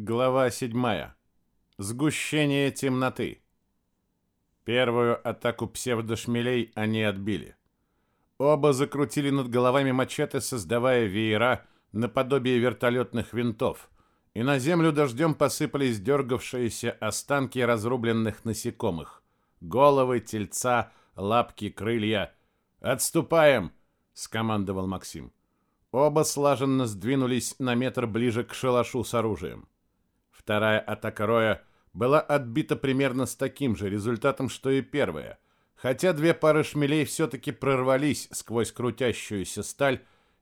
Глава 7. Сгущение темноты. Первую атаку псевдошмелей они отбили. Оба закрутили над головами мачете, создавая веера наподобие вертолетных винтов, и на землю дождем посыпались дергавшиеся останки разрубленных насекомых. Головы, тельца, лапки, крылья. «Отступаем!» — скомандовал Максим. Оба слаженно сдвинулись на метр ближе к шалашу с оружием. Вторая атака Роя была отбита примерно с таким же результатом, что и первая, хотя две пары шмелей все-таки прорвались сквозь крутящуюся сталь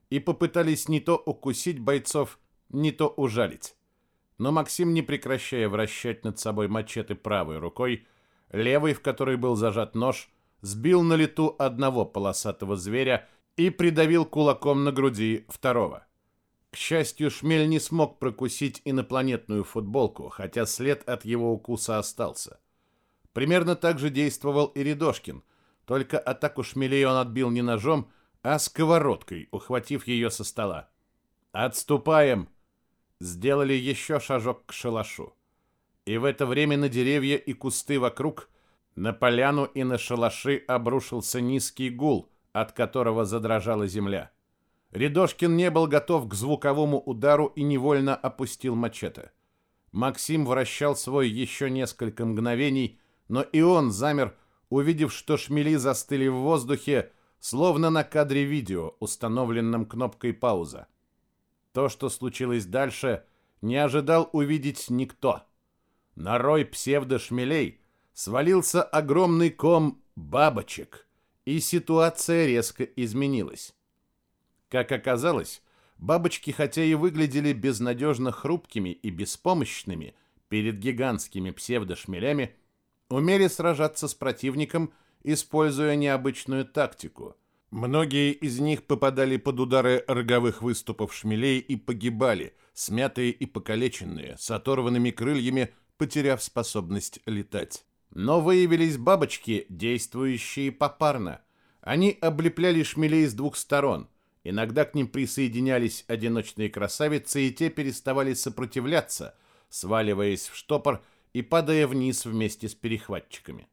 и попытались не то укусить бойцов, не то ужалить. Но Максим, не прекращая вращать над собой мачете правой рукой, левой, в которой был зажат нож, сбил на лету одного полосатого зверя и придавил кулаком на груди второго. К счастью, Шмель не смог прокусить инопланетную футболку, хотя след от его укуса остался. Примерно так же действовал и Рядошкин, только атаку Шмелей он отбил не ножом, а сковородкой, ухватив ее со стола. «Отступаем!» Сделали еще шажок к шалашу. И в это время на деревья и кусты вокруг, на поляну и на шалаши обрушился низкий гул, от которого задрожала земля. Рядошкин не был готов к звуковому удару и невольно опустил мачете. Максим вращал свой еще несколько мгновений, но и он замер, увидев, что шмели застыли в воздухе, словно на кадре видео, установленном кнопкой пауза. То, что случилось дальше, не ожидал увидеть никто. На рой псевдошмелей свалился огромный ком бабочек, и ситуация резко изменилась. Как оказалось, бабочки хотя и выглядели безнадежно хрупкими и беспомощными перед гигантскими псевдошмелями, умели сражаться с противником, используя необычную тактику. Многие из них попадали под удары роговых выступов шмелей и погибали, смятые и покалеченные, с оторванными крыльями, потеряв способность летать. Но выявились бабочки, действующие попарно. Они облепляли шмелей с двух сторон – Иногда к ним присоединялись одиночные красавицы, и те переставали сопротивляться, сваливаясь в штопор и падая вниз вместе с перехватчиками.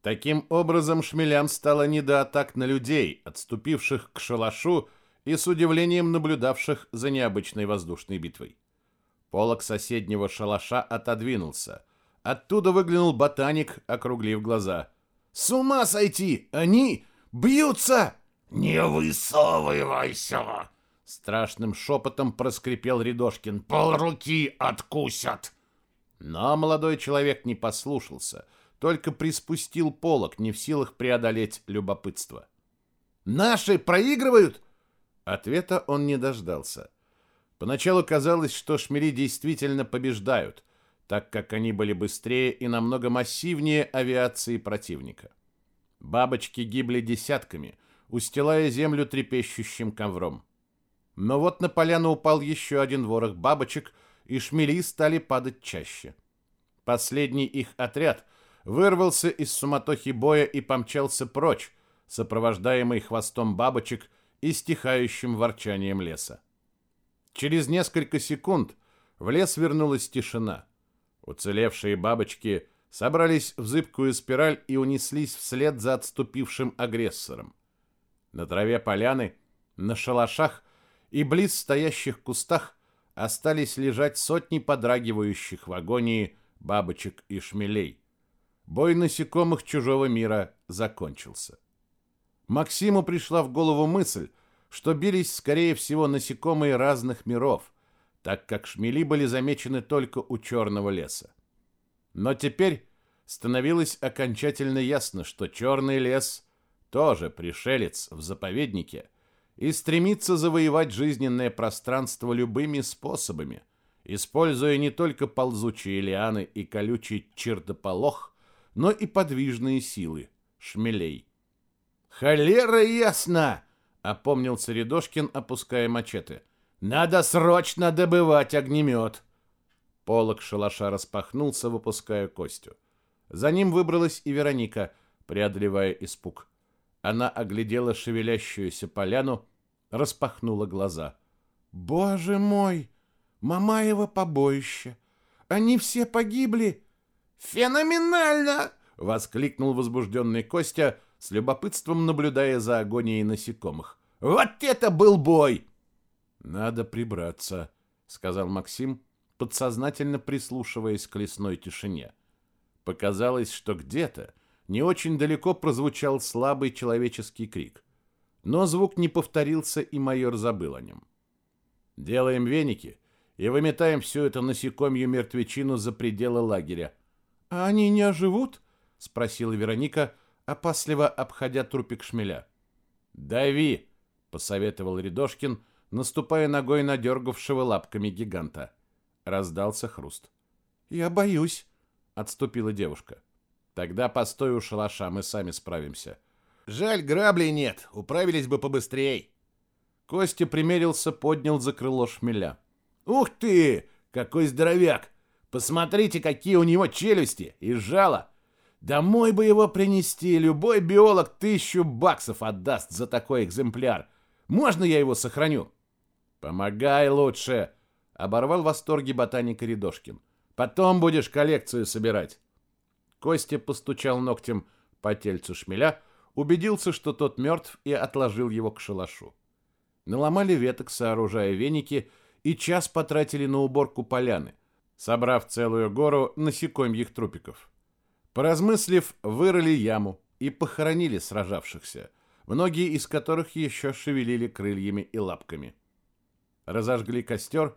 Таким образом, шмелям стало не до атак на людей, отступивших к шалашу и с удивлением наблюдавших за необычной воздушной битвой. Полок соседнего шалаша отодвинулся. Оттуда выглянул ботаник, округлив глаза. «С ума сойти! Они бьются!» «Не высовывайся!» Страшным шепотом проскрипел Рядошкин. «Полруки откусят!» Но молодой человек не послушался, только приспустил полок, не в силах преодолеть любопытство. «Наши проигрывают?» Ответа он не дождался. Поначалу казалось, что шмели действительно побеждают, так как они были быстрее и намного массивнее авиации противника. Бабочки гибли десятками – устилая землю трепещущим ковром. Но вот на поляну упал еще один ворох бабочек, и шмели стали падать чаще. Последний их отряд вырвался из суматохи боя и помчался прочь, сопровождаемый хвостом бабочек и стихающим ворчанием леса. Через несколько секунд в лес вернулась тишина. Уцелевшие бабочки собрались в зыбкую спираль и унеслись вслед за отступившим агрессором. На траве поляны, на шалашах и близ стоящих кустах остались лежать сотни подрагивающих в агонии бабочек и шмелей. Бой насекомых чужого мира закончился. Максиму пришла в голову мысль, что бились, скорее всего, насекомые разных миров, так как шмели были замечены только у черного леса. Но теперь становилось окончательно ясно, что черный лес тоже пришелец в заповеднике и стремится завоевать жизненное пространство любыми способами, используя не только ползучие лианы и колючий чертополох, но и подвижные силы шмелей. «Холера ясно!» — опомнился Рядошкин, опуская мачете. «Надо срочно добывать огнемет!» Полок шалаша распахнулся, выпуская Костю. За ним выбралась и Вероника, преодолевая испуг. Она оглядела шевелящуюся поляну, распахнула глаза. «Боже мой! Мамаево побоище! Они все погибли?» «Феноменально!» — воскликнул возбужденный Костя, с любопытством наблюдая за агонией насекомых. «Вот это был бой!» «Надо прибраться», — сказал Максим, подсознательно прислушиваясь к лесной тишине. Показалось, что где-то не очень далеко прозвучал слабый человеческий крик. Но звук не повторился, и майор забыл о нем. «Делаем веники и выметаем всю эту насекомью мертвечину за пределы лагеря». «А они не оживут?» — спросила Вероника, опасливо обходя трупик шмеля. «Дави!» — посоветовал Рядошкин, наступая ногой на дергавшего лапками гиганта. Раздался хруст. «Я боюсь», — отступила девушка. «Тогда постой у шалаша, мы сами справимся». «Жаль, граблей нет, управились бы побыстрей». Костя примерился, поднял за крыло шмеля. «Ух ты! Какой здоровяк! Посмотрите, какие у него челюсти и жало! Домой бы его принести, любой биолог тысячу баксов отдаст за такой экземпляр. Можно я его сохраню?» «Помогай лучше!» — оборвал в восторге ботаника Рядошкин. «Потом будешь коллекцию собирать». Костя постучал ногтем по тельцу шмеля, убедился, что тот мертв, и отложил его к шалашу. Наломали веток, сооружая веники, и час потратили на уборку поляны, собрав целую гору насекомьих трупиков. Поразмыслив, вырыли яму и похоронили сражавшихся, многие из которых еще шевелили крыльями и лапками разожгли костер,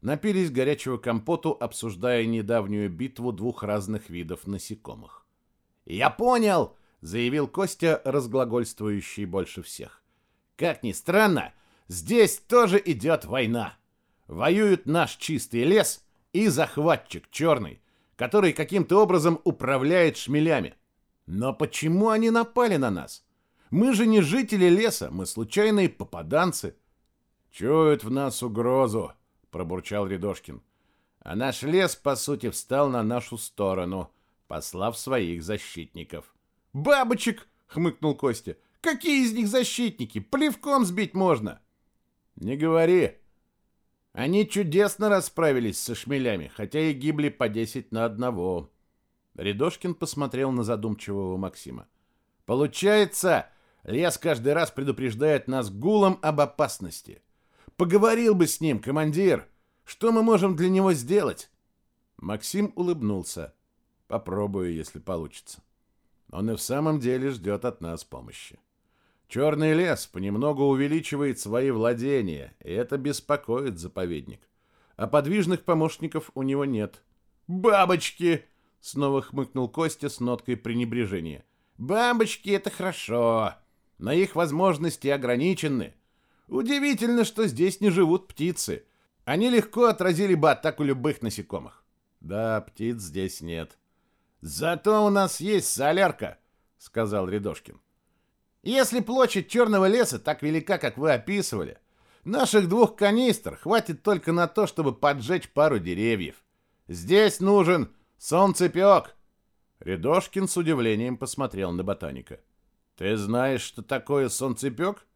напились горячего компоту, обсуждая недавнюю битву двух разных видов насекомых. «Я понял!» — заявил Костя, разглагольствующий больше всех. «Как ни странно, здесь тоже идет война. Воюют наш чистый лес и захватчик черный, который каким-то образом управляет шмелями. Но почему они напали на нас? Мы же не жители леса, мы случайные попаданцы». «Чуют в нас угрозу», — пробурчал Рядошкин. «А наш лес, по сути, встал на нашу сторону, послав своих защитников». «Бабочек!» — хмыкнул Костя. «Какие из них защитники? Плевком сбить можно!» «Не говори!» Они чудесно расправились со шмелями, хотя и гибли по десять на одного. Рядошкин посмотрел на задумчивого Максима. «Получается, лес каждый раз предупреждает нас гулом об опасности. Поговорил бы с ним, командир. Что мы можем для него сделать? Максим улыбнулся. Попробую, если получится. Он и в самом деле ждет от нас помощи. Черный лес понемногу увеличивает свои владения, и это беспокоит заповедник. А подвижных помощников у него нет. «Бабочки!» — снова хмыкнул Костя с ноткой пренебрежения. «Бабочки — это хорошо, но их возможности ограничены. Удивительно, что здесь не живут птицы. Они легко отразили бы атаку любых насекомых. Да, птиц здесь нет. Зато у нас есть солярка, сказал Рядошкин. Если площадь черного леса так велика, как вы описывали, наших двух канистр хватит только на то, чтобы поджечь пару деревьев. Здесь нужен солнцепек. Рядошкин с удивлением посмотрел на ботаника. Ты знаешь, что такое солнцепек?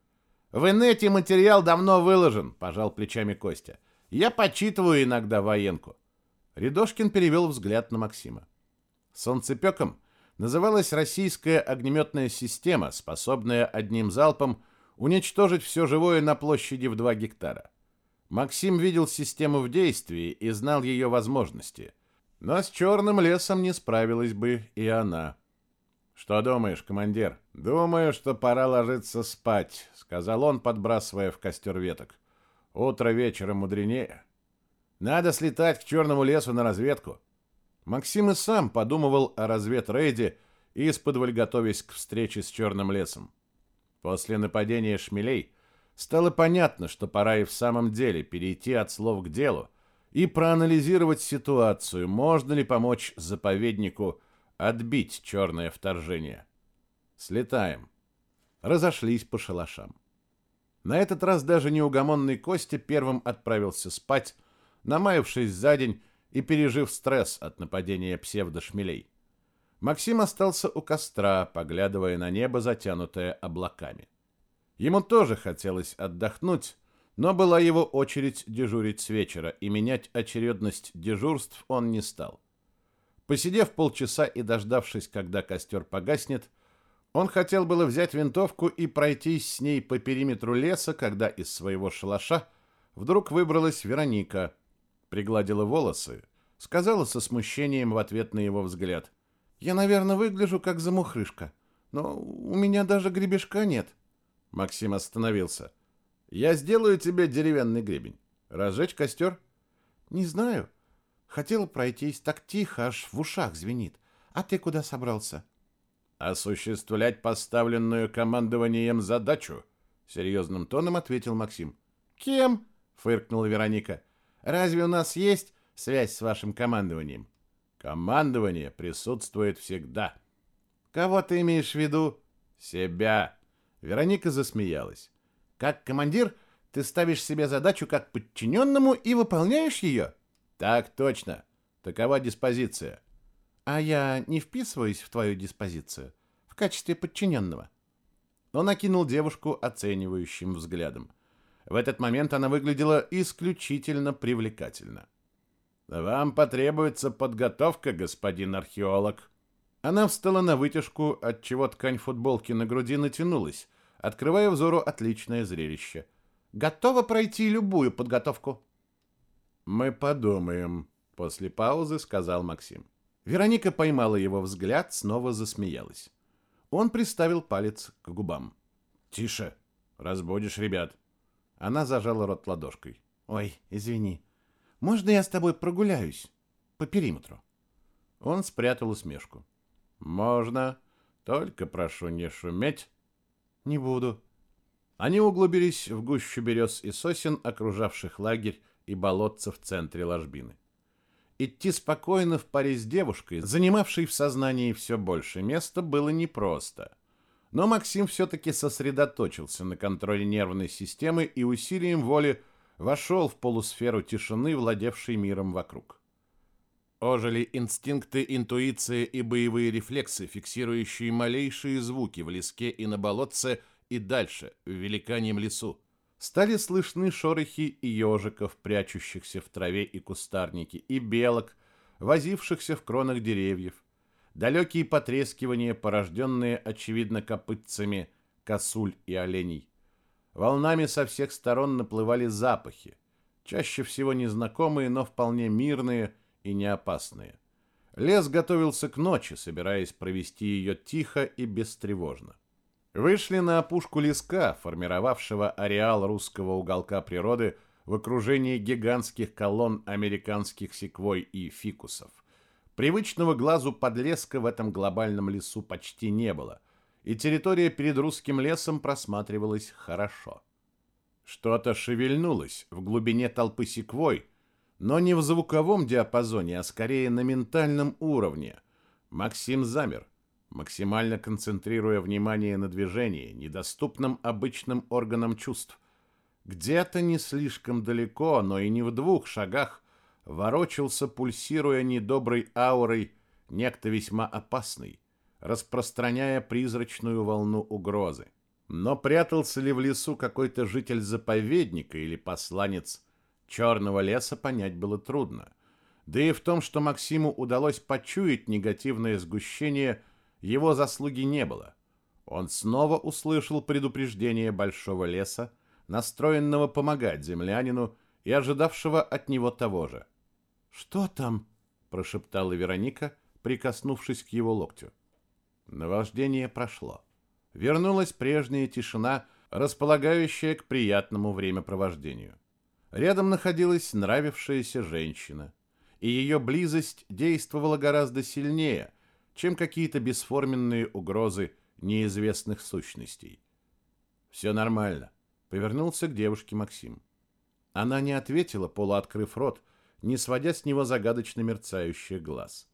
В инете материал давно выложен, пожал плечами Костя. Я почитываю иногда военку. Рядошкин перевел взгляд на Максима. Солнцепеком называлась российская огнеметная система, способная одним залпом уничтожить все живое на площади в 2 гектара. Максим видел систему в действии и знал ее возможности. Но с черным лесом не справилась бы и она. «Что думаешь, командир?» «Думаю, что пора ложиться спать», — сказал он, подбрасывая в костер веток. «Утро вечера мудренее. Надо слетать к черному лесу на разведку». Максим и сам подумывал о разведрейде исподволь готовясь к встрече с черным лесом. После нападения шмелей стало понятно, что пора и в самом деле перейти от слов к делу и проанализировать ситуацию, можно ли помочь заповеднику отбить черное вторжение. Слетаем. Разошлись по шалашам. На этот раз даже неугомонный Костя первым отправился спать, намаявшись за день и пережив стресс от нападения псевдошмелей. Максим остался у костра, поглядывая на небо, затянутое облаками. Ему тоже хотелось отдохнуть, Но была его очередь дежурить с вечера, и менять очередность дежурств он не стал. Посидев полчаса и дождавшись, когда костер погаснет, он хотел было взять винтовку и пройтись с ней по периметру леса, когда из своего шалаша вдруг выбралась Вероника, пригладила волосы, сказала со смущением в ответ на его взгляд. «Я, наверное, выгляжу как замухрышка, но у меня даже гребешка нет». Максим остановился. «Я сделаю тебе деревянный гребень. Разжечь костер?» «Не знаю. Хотел пройтись, так тихо, аж в ушах звенит. А ты куда собрался?» осуществлять поставленную командованием задачу, серьезным тоном ответил Максим. Кем? фыркнула Вероника. Разве у нас есть связь с вашим командованием? Командование присутствует всегда. Кого ты имеешь в виду? Себя. Вероника засмеялась. Как командир, ты ставишь себе задачу как подчиненному и выполняешь ее? Так точно. Такова диспозиция. А я не вписываюсь в твою диспозицию в качестве подчиненного. Он окинул девушку оценивающим взглядом. В этот момент она выглядела исключительно привлекательно. «Вам потребуется подготовка, господин археолог». Она встала на вытяжку, отчего ткань футболки на груди натянулась, открывая взору отличное зрелище. «Готова пройти любую подготовку». «Мы подумаем», — после паузы сказал Максим. Вероника поймала его взгляд, снова засмеялась. Он приставил палец к губам. «Тише! Разбудишь ребят!» Она зажала рот ладошкой. «Ой, извини. Можно я с тобой прогуляюсь? По периметру?» Он спрятал усмешку. «Можно. Только прошу не шуметь». «Не буду». Они углубились в гущу берез и сосен, окружавших лагерь и болотца в центре ложбины. Идти спокойно в паре с девушкой, занимавшей в сознании все больше места, было непросто. Но Максим все-таки сосредоточился на контроле нервной системы и усилием воли вошел в полусферу тишины, владевшей миром вокруг. Ожили инстинкты, интуиция и боевые рефлексы, фиксирующие малейшие звуки в леске и на болотце и дальше, в великаньем лесу стали слышны шорохи ежиков, прячущихся в траве и кустарнике, и белок, возившихся в кронах деревьев, далекие потрескивания, порожденные, очевидно, копытцами косуль и оленей. Волнами со всех сторон наплывали запахи, чаще всего незнакомые, но вполне мирные и неопасные. Лес готовился к ночи, собираясь провести ее тихо и бестревожно. Вышли на опушку леска, формировавшего ареал русского уголка природы в окружении гигантских колонн американских секвой и фикусов. Привычного глазу подлеска в этом глобальном лесу почти не было, и территория перед русским лесом просматривалась хорошо. Что-то шевельнулось в глубине толпы секвой, но не в звуковом диапазоне, а скорее на ментальном уровне. Максим замер максимально концентрируя внимание на движении, недоступном обычным органам чувств. Где-то не слишком далеко, но и не в двух шагах, ворочался, пульсируя недоброй аурой, некто весьма опасный, распространяя призрачную волну угрозы. Но прятался ли в лесу какой-то житель заповедника или посланец черного леса, понять было трудно. Да и в том, что Максиму удалось почуять негативное сгущение – его заслуги не было. Он снова услышал предупреждение большого леса, настроенного помогать землянину и ожидавшего от него того же. «Что там?» – прошептала Вероника, прикоснувшись к его локтю. Наваждение прошло. Вернулась прежняя тишина, располагающая к приятному времяпровождению. Рядом находилась нравившаяся женщина, и ее близость действовала гораздо сильнее – чем какие-то бесформенные угрозы неизвестных сущностей. «Все нормально», — повернулся к девушке Максим. Она не ответила, полуоткрыв рот, не сводя с него загадочно мерцающих глаз.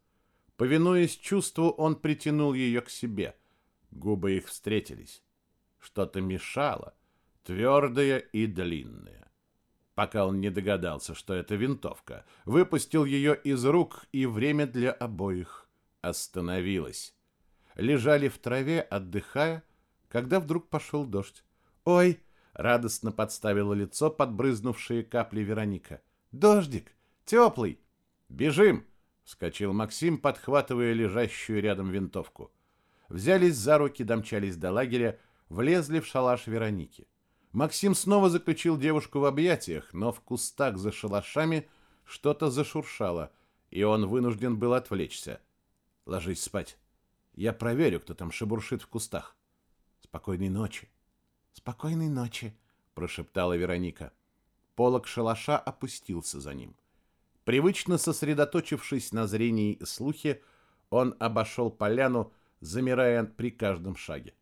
Повинуясь чувству, он притянул ее к себе. Губы их встретились. Что-то мешало, твердое и длинное. Пока он не догадался, что это винтовка, выпустил ее из рук, и время для обоих остановилась. Лежали в траве, отдыхая, когда вдруг пошел дождь. «Ой!» — Радостно подставила лицо подбрызнувшие капли Вероника. «Дождик! Теплый! Бежим!» — вскочил Максим, подхватывая лежащую рядом винтовку. Взялись за руки, домчались до лагеря, влезли в шалаш Вероники. Максим снова заключил девушку в объятиях, но в кустах за шалашами что-то зашуршало, и он вынужден был отвлечься. «Ложись спать. Я проверю, кто там шебуршит в кустах. Спокойной ночи». «Спокойной ночи», — прошептала Вероника. Полок шалаша опустился за ним. Привычно сосредоточившись на зрении и слухе, он обошел поляну, замирая при каждом шаге.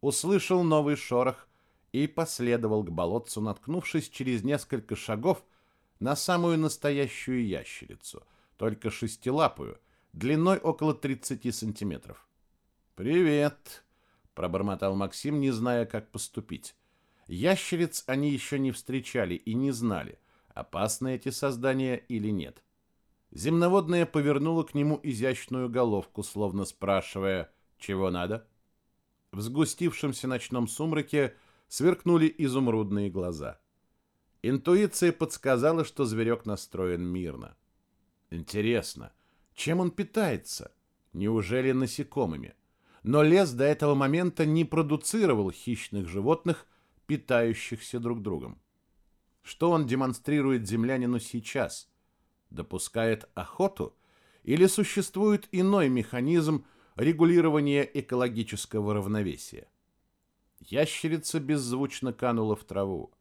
Услышал новый шорох и последовал к болотцу, наткнувшись через несколько шагов на самую настоящую ящерицу, только шестилапую, длиной около 30 сантиметров. «Привет!» пробормотал Максим, не зная, как поступить. Ящериц они еще не встречали и не знали, опасны эти создания или нет. Земноводная повернула к нему изящную головку, словно спрашивая, чего надо. В сгустившемся ночном сумраке сверкнули изумрудные глаза. Интуиция подсказала, что зверек настроен мирно. Интересно, чем он питается? Неужели насекомыми? но лес до этого момента не продуцировал хищных животных, питающихся друг другом. Что он демонстрирует землянину сейчас? Допускает охоту? Или существует иной механизм регулирования экологического равновесия? Ящерица беззвучно канула в траву.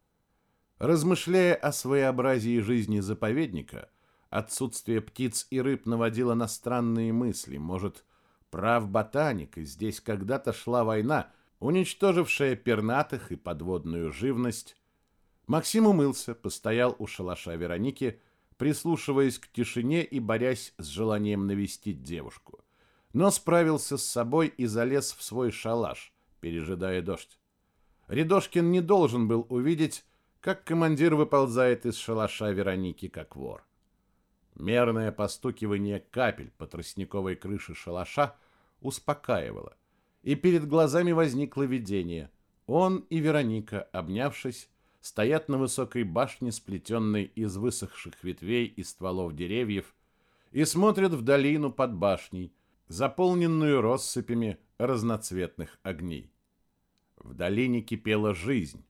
Размышляя о своеобразии жизни заповедника, отсутствие птиц и рыб наводило на странные мысли. Может, Прав ботаник, и здесь когда-то шла война, уничтожившая пернатых и подводную живность. Максим умылся, постоял у шалаша Вероники, прислушиваясь к тишине и борясь с желанием навестить девушку. Но справился с собой и залез в свой шалаш, пережидая дождь. Рядошкин не должен был увидеть, как командир выползает из шалаша Вероники, как вор. Мерное постукивание капель по тростниковой крыше шалаша успокаивало. И перед глазами возникло видение. Он и Вероника, обнявшись, стоят на высокой башне, сплетенной из высохших ветвей и стволов деревьев, и смотрят в долину под башней, заполненную россыпями разноцветных огней. В долине кипела жизнь.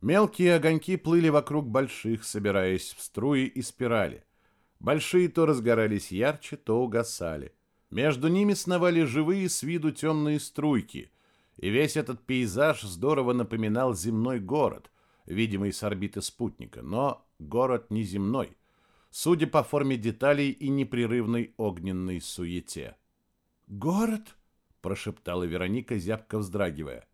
Мелкие огоньки плыли вокруг больших, собираясь в струи и спирали. Большие то разгорались ярче, то угасали. Между ними сновали живые с виду темные струйки, и весь этот пейзаж здорово напоминал земной город, видимый с орбиты спутника, но город не земной, судя по форме деталей и непрерывной огненной суете. «Город?» — прошептала Вероника, зябко вздрагивая.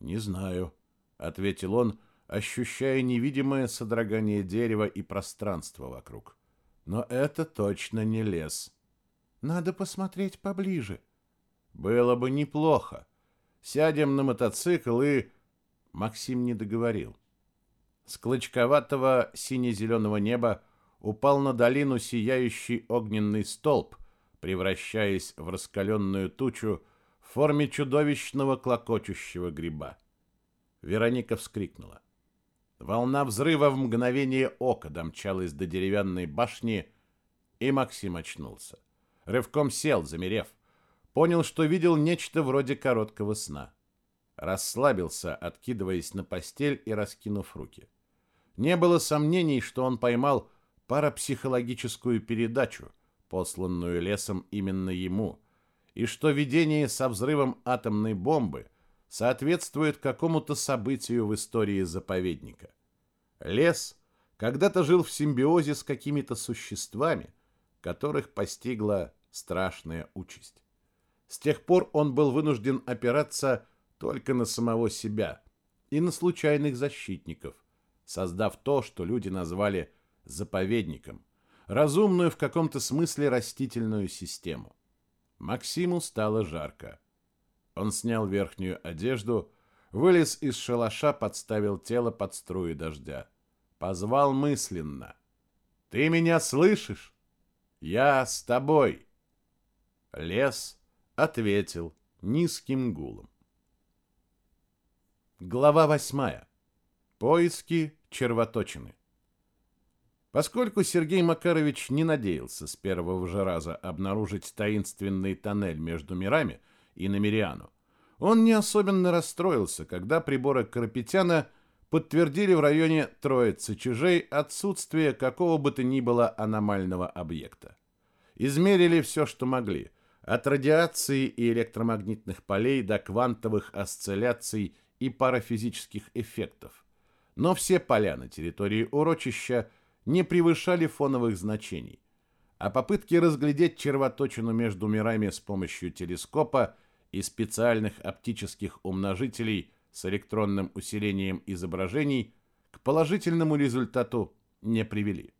«Не знаю», — ответил он, ощущая невидимое содрогание дерева и пространства вокруг. «Но это точно не лес». Надо посмотреть поближе. Было бы неплохо. Сядем на мотоцикл и... Максим не договорил. С клочковатого сине-зеленого неба упал на долину сияющий огненный столб, превращаясь в раскаленную тучу в форме чудовищного клокочущего гриба. Вероника вскрикнула. Волна взрыва в мгновение ока домчалась до деревянной башни, и Максим очнулся. Рывком сел, замерев. Понял, что видел нечто вроде короткого сна. Расслабился, откидываясь на постель и раскинув руки. Не было сомнений, что он поймал парапсихологическую передачу, посланную лесом именно ему, и что видение со взрывом атомной бомбы соответствует какому-то событию в истории заповедника. Лес когда-то жил в симбиозе с какими-то существами, которых постигла страшная участь. С тех пор он был вынужден опираться только на самого себя и на случайных защитников, создав то, что люди назвали заповедником, разумную в каком-то смысле растительную систему. Максиму стало жарко. Он снял верхнюю одежду, вылез из шалаша, подставил тело под струи дождя. Позвал мысленно. «Ты меня слышишь? Я с тобой!» Лес ответил низким гулом. Глава восьмая. Поиски червоточины. Поскольку Сергей Макарович не надеялся с первого же раза обнаружить таинственный тоннель между мирами и Намериану, он не особенно расстроился, когда приборы Карапетяна подтвердили в районе Троицы Чижей отсутствие какого бы то ни было аномального объекта. Измерили все, что могли, от радиации и электромагнитных полей до квантовых осцилляций и парафизических эффектов. Но все поля на территории урочища – не превышали фоновых значений, а попытки разглядеть червоточину между мирами с помощью телескопа и специальных оптических умножителей с электронным усилением изображений к положительному результату не привели.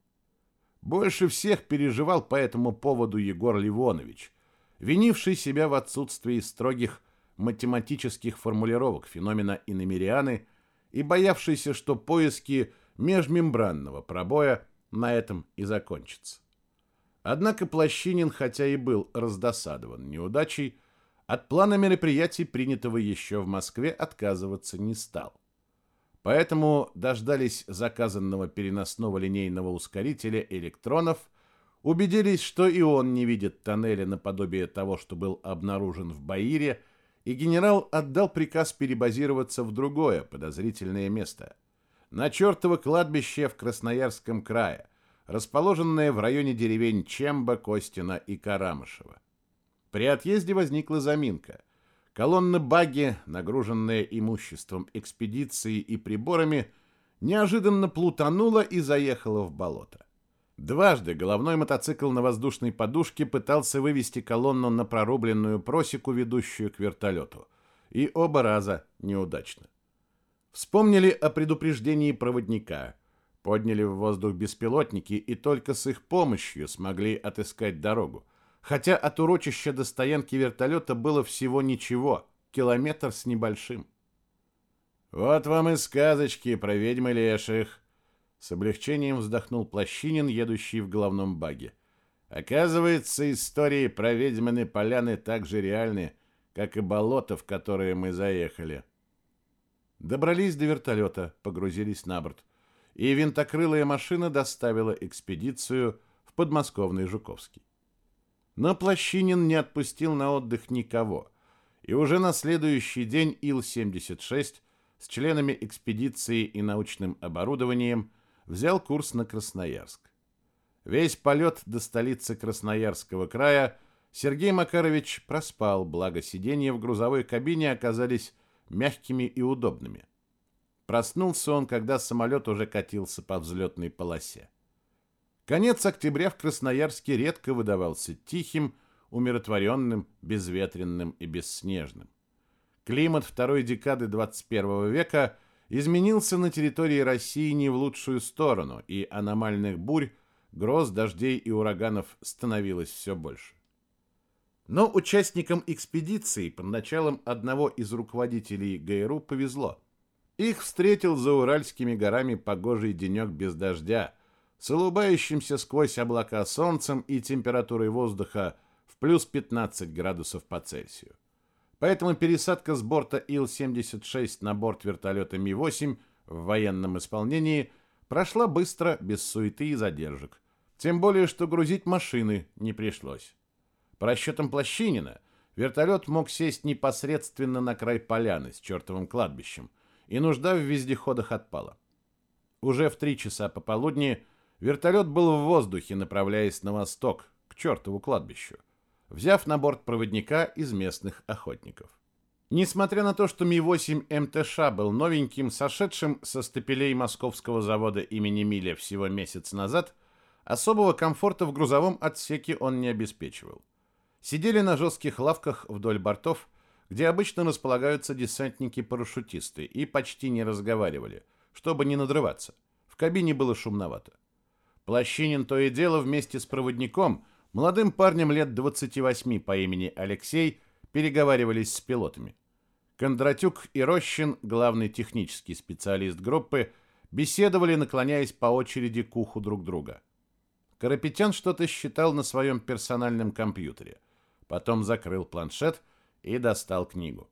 Больше всех переживал по этому поводу Егор Ливонович, винивший себя в отсутствии строгих математических формулировок феномена иномерианы и боявшийся, что поиски межмембранного пробоя на этом и закончится. Однако Плащинин, хотя и был раздосадован неудачей, от плана мероприятий, принятого еще в Москве, отказываться не стал. Поэтому дождались заказанного переносного линейного ускорителя электронов, убедились, что и он не видит тоннеля наподобие того, что был обнаружен в Баире, и генерал отдал приказ перебазироваться в другое подозрительное место – на чертово кладбище в Красноярском крае, расположенное в районе деревень Чемба, Костина и Карамышева. При отъезде возникла заминка. Колонна баги, нагруженная имуществом экспедиции и приборами, неожиданно плутанула и заехала в болото. Дважды головной мотоцикл на воздушной подушке пытался вывести колонну на прорубленную просеку, ведущую к вертолету. И оба раза неудачно. Вспомнили о предупреждении проводника, подняли в воздух беспилотники и только с их помощью смогли отыскать дорогу. Хотя от урочища до стоянки вертолета было всего ничего, километр с небольшим. «Вот вам и сказочки про ведьмы леших!» С облегчением вздохнул Плащинин, едущий в головном баге. «Оказывается, истории про ведьмины поляны так же реальны, как и болото, в которое мы заехали». Добрались до вертолета, погрузились на борт. И винтокрылая машина доставила экспедицию в подмосковный Жуковский. Но Плащинин не отпустил на отдых никого. И уже на следующий день Ил-76 с членами экспедиции и научным оборудованием взял курс на Красноярск. Весь полет до столицы Красноярского края Сергей Макарович проспал, благо сиденья в грузовой кабине оказались мягкими и удобными. Проснулся он, когда самолет уже катился по взлетной полосе. Конец октября в Красноярске редко выдавался тихим, умиротворенным, безветренным и бесснежным. Климат второй декады 21 века изменился на территории России не в лучшую сторону, и аномальных бурь, гроз, дождей и ураганов становилось все больше. Но участникам экспедиции под началом одного из руководителей ГРУ повезло. Их встретил за Уральскими горами погожий денек без дождя, с улыбающимся сквозь облака солнцем и температурой воздуха в плюс 15 градусов по Цельсию. Поэтому пересадка с борта Ил-76 на борт вертолета Ми-8 в военном исполнении прошла быстро, без суеты и задержек. Тем более, что грузить машины не пришлось. По расчетам Плащинина, вертолет мог сесть непосредственно на край поляны с чертовым кладбищем, и нужда в вездеходах отпала. Уже в три часа пополудни вертолет был в воздухе, направляясь на восток, к чертову кладбищу, взяв на борт проводника из местных охотников. Несмотря на то, что Ми-8 МТШ был новеньким, сошедшим со стапелей московского завода имени Миля всего месяц назад, особого комфорта в грузовом отсеке он не обеспечивал сидели на жестких лавках вдоль бортов, где обычно располагаются десантники-парашютисты, и почти не разговаривали, чтобы не надрываться. В кабине было шумновато. Плащинин то и дело вместе с проводником, молодым парнем лет 28 по имени Алексей, переговаривались с пилотами. Кондратюк и Рощин, главный технический специалист группы, беседовали, наклоняясь по очереди к уху друг друга. Карапетян что-то считал на своем персональном компьютере – потом закрыл планшет и достал книгу.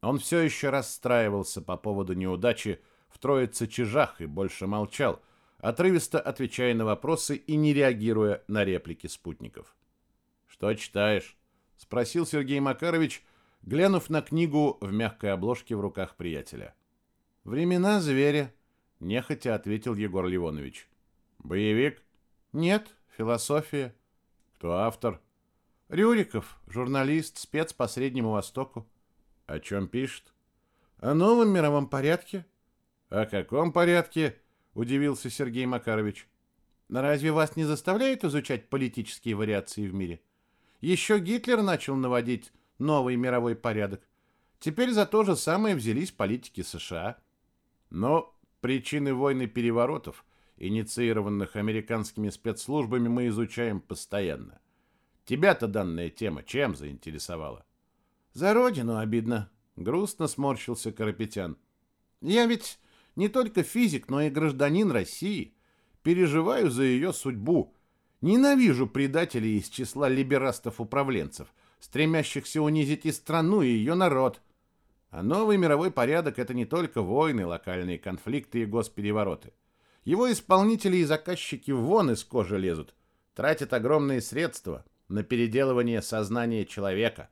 Он все еще расстраивался по поводу неудачи в троице-чижах и больше молчал, отрывисто отвечая на вопросы и не реагируя на реплики спутников. «Что читаешь?» — спросил Сергей Макарович, глянув на книгу в мягкой обложке в руках приятеля. «Времена зверя», — нехотя ответил Егор Ливонович. «Боевик?» «Нет, философия». «Кто автор?» «Рюриков, журналист, спец по Среднему Востоку». «О чем пишет?» «О новом мировом порядке». «О каком порядке?» — удивился Сергей Макарович. «Разве вас не заставляет изучать политические вариации в мире? Еще Гитлер начал наводить новый мировой порядок. Теперь за то же самое взялись политики США. Но причины войны переворотов, инициированных американскими спецслужбами, мы изучаем постоянно. Тебя-то данная тема чем заинтересовала? За родину обидно, грустно сморщился Карапетян. Я ведь не только физик, но и гражданин России. Переживаю за ее судьбу. Ненавижу предателей из числа либерастов-управленцев – стремящихся унизить и страну, и ее народ. А новый мировой порядок – это не только войны, локальные конфликты и госперевороты. Его исполнители и заказчики вон из кожи лезут, тратят огромные средства на переделывание сознания человека,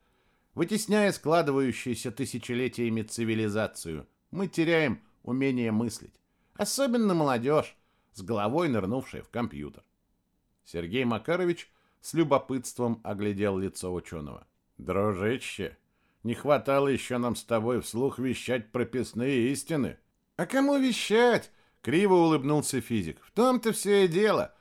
вытесняя складывающуюся тысячелетиями цивилизацию. Мы теряем умение мыслить. Особенно молодежь, с головой нырнувшая в компьютер. Сергей Макарович с любопытством оглядел лицо ученого. «Дружище, не хватало еще нам с тобой вслух вещать прописные истины». «А кому вещать?» — криво улыбнулся физик. «В том-то все и дело,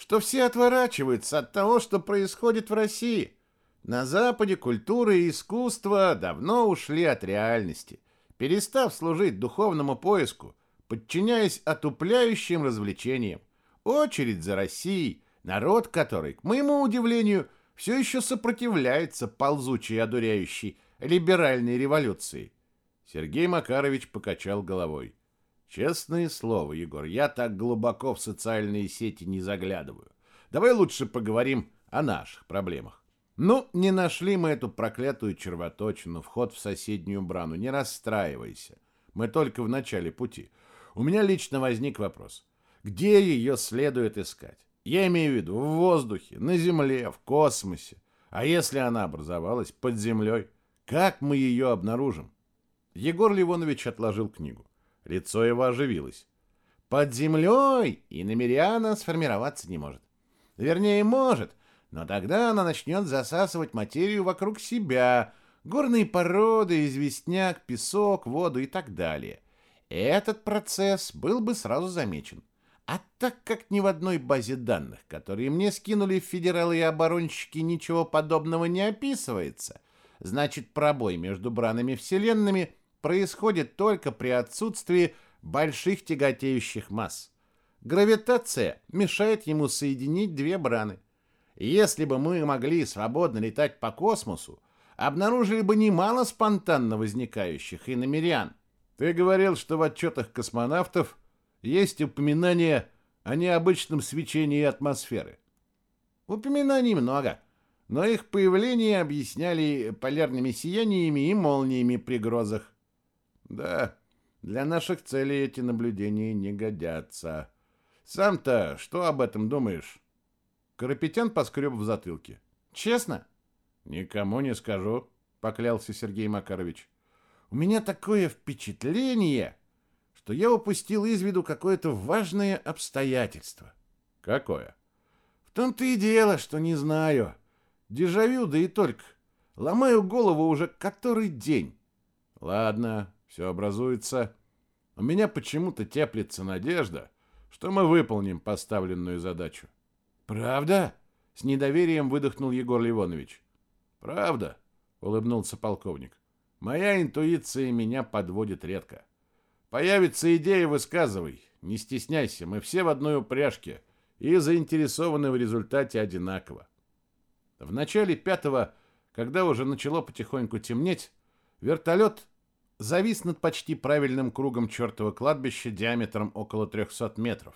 что все отворачиваются от того, что происходит в России. На Западе культура и искусство давно ушли от реальности, перестав служить духовному поиску, подчиняясь отупляющим развлечениям. Очередь за Россией — Народ, который, к моему удивлению, все еще сопротивляется ползучей, одуряющей либеральной революции. Сергей Макарович покачал головой. Честное слово, Егор, я так глубоко в социальные сети не заглядываю. Давай лучше поговорим о наших проблемах. Ну, не нашли мы эту проклятую червоточину, вход в соседнюю брану. Не расстраивайся. Мы только в начале пути. У меня лично возник вопрос. Где ее следует искать? Я имею в виду в воздухе, на Земле, в космосе. А если она образовалась под землей, как мы ее обнаружим? Егор Ливонович отложил книгу. Лицо его оживилось. Под землей и намеряна сформироваться не может. Вернее, может, но тогда она начнет засасывать материю вокруг себя, горные породы, известняк, песок, воду и так далее. Этот процесс был бы сразу замечен. А так как ни в одной базе данных, которые мне скинули федералы и оборонщики, ничего подобного не описывается, значит пробой между бранами вселенными происходит только при отсутствии больших тяготеющих масс. Гравитация мешает ему соединить две браны. Если бы мы могли свободно летать по космосу, обнаружили бы немало спонтанно возникающих иномерян. Ты говорил, что в отчетах космонавтов есть упоминание о необычном свечении атмосферы. Упоминаний много, но их появление объясняли полярными сияниями и молниями при грозах. Да, для наших целей эти наблюдения не годятся. Сам-то что об этом думаешь? Карапетян поскреб в затылке. Честно? Никому не скажу, поклялся Сергей Макарович. У меня такое впечатление, что я упустил из виду какое-то важное обстоятельство. Какое? В том-то и дело, что не знаю. Дежавю, да и только. Ломаю голову уже который день. Ладно, все образуется. У меня почему-то теплится надежда, что мы выполним поставленную задачу. Правда? С недоверием выдохнул Егор Ливонович. Правда? Улыбнулся полковник. Моя интуиция меня подводит редко. Появится идея, высказывай. Не стесняйся, мы все в одной упряжке и заинтересованы в результате одинаково. В начале пятого, когда уже начало потихоньку темнеть, вертолет завис над почти правильным кругом чертова кладбища диаметром около 300 метров,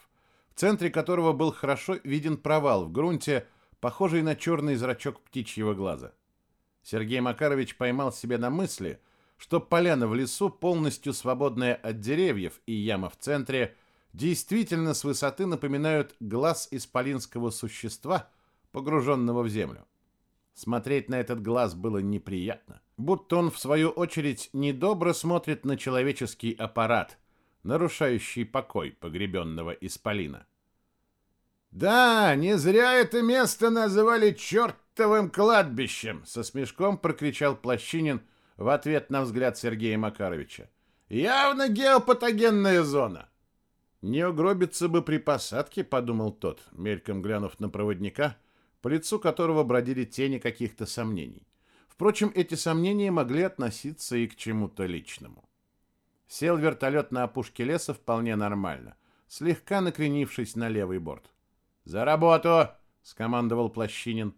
в центре которого был хорошо виден провал в грунте, похожий на черный зрачок птичьего глаза. Сергей Макарович поймал себя на мысли – что поляна в лесу, полностью свободная от деревьев и яма в центре, действительно с высоты напоминают глаз исполинского существа, погруженного в землю. Смотреть на этот глаз было неприятно, будто он, в свою очередь, недобро смотрит на человеческий аппарат, нарушающий покой погребенного исполина. «Да, не зря это место называли чертовым кладбищем!» Со смешком прокричал Плащинин в ответ на взгляд Сергея Макаровича. «Явно геопатогенная зона!» «Не угробиться бы при посадке», — подумал тот, мельком глянув на проводника, по лицу которого бродили тени каких-то сомнений. Впрочем, эти сомнения могли относиться и к чему-то личному. Сел вертолет на опушке леса вполне нормально, слегка накренившись на левый борт. «За работу!» — скомандовал Плащинин.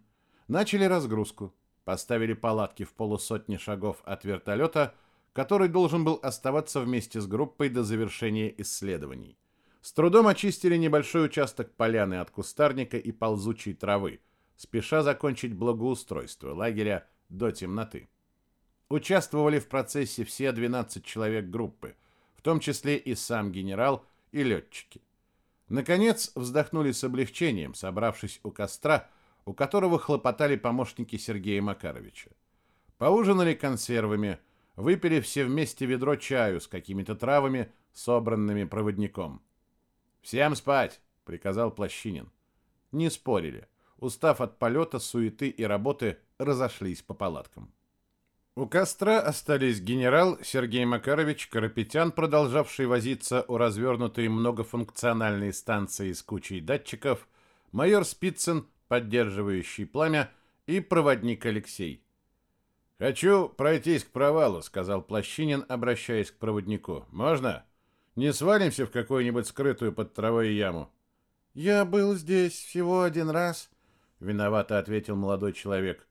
Начали разгрузку. Поставили палатки в полусотни шагов от вертолета, который должен был оставаться вместе с группой до завершения исследований. С трудом очистили небольшой участок поляны от кустарника и ползучей травы, спеша закончить благоустройство лагеря до темноты. Участвовали в процессе все 12 человек группы, в том числе и сам генерал и летчики. Наконец вздохнули с облегчением, собравшись у костра, у которого хлопотали помощники Сергея Макаровича. Поужинали консервами, выпили все вместе ведро чаю с какими-то травами, собранными проводником. «Всем спать!» — приказал Плащинин. Не спорили. Устав от полета, суеты и работы, разошлись по палаткам. У костра остались генерал Сергей Макарович Карапетян, продолжавший возиться у развернутой многофункциональной станции с кучей датчиков, майор Спицын, поддерживающий пламя, и проводник Алексей. «Хочу пройтись к провалу», — сказал Плащинин, обращаясь к проводнику. «Можно? Не свалимся в какую-нибудь скрытую под травой яму?» «Я был здесь всего один раз», — виновато ответил молодой человек.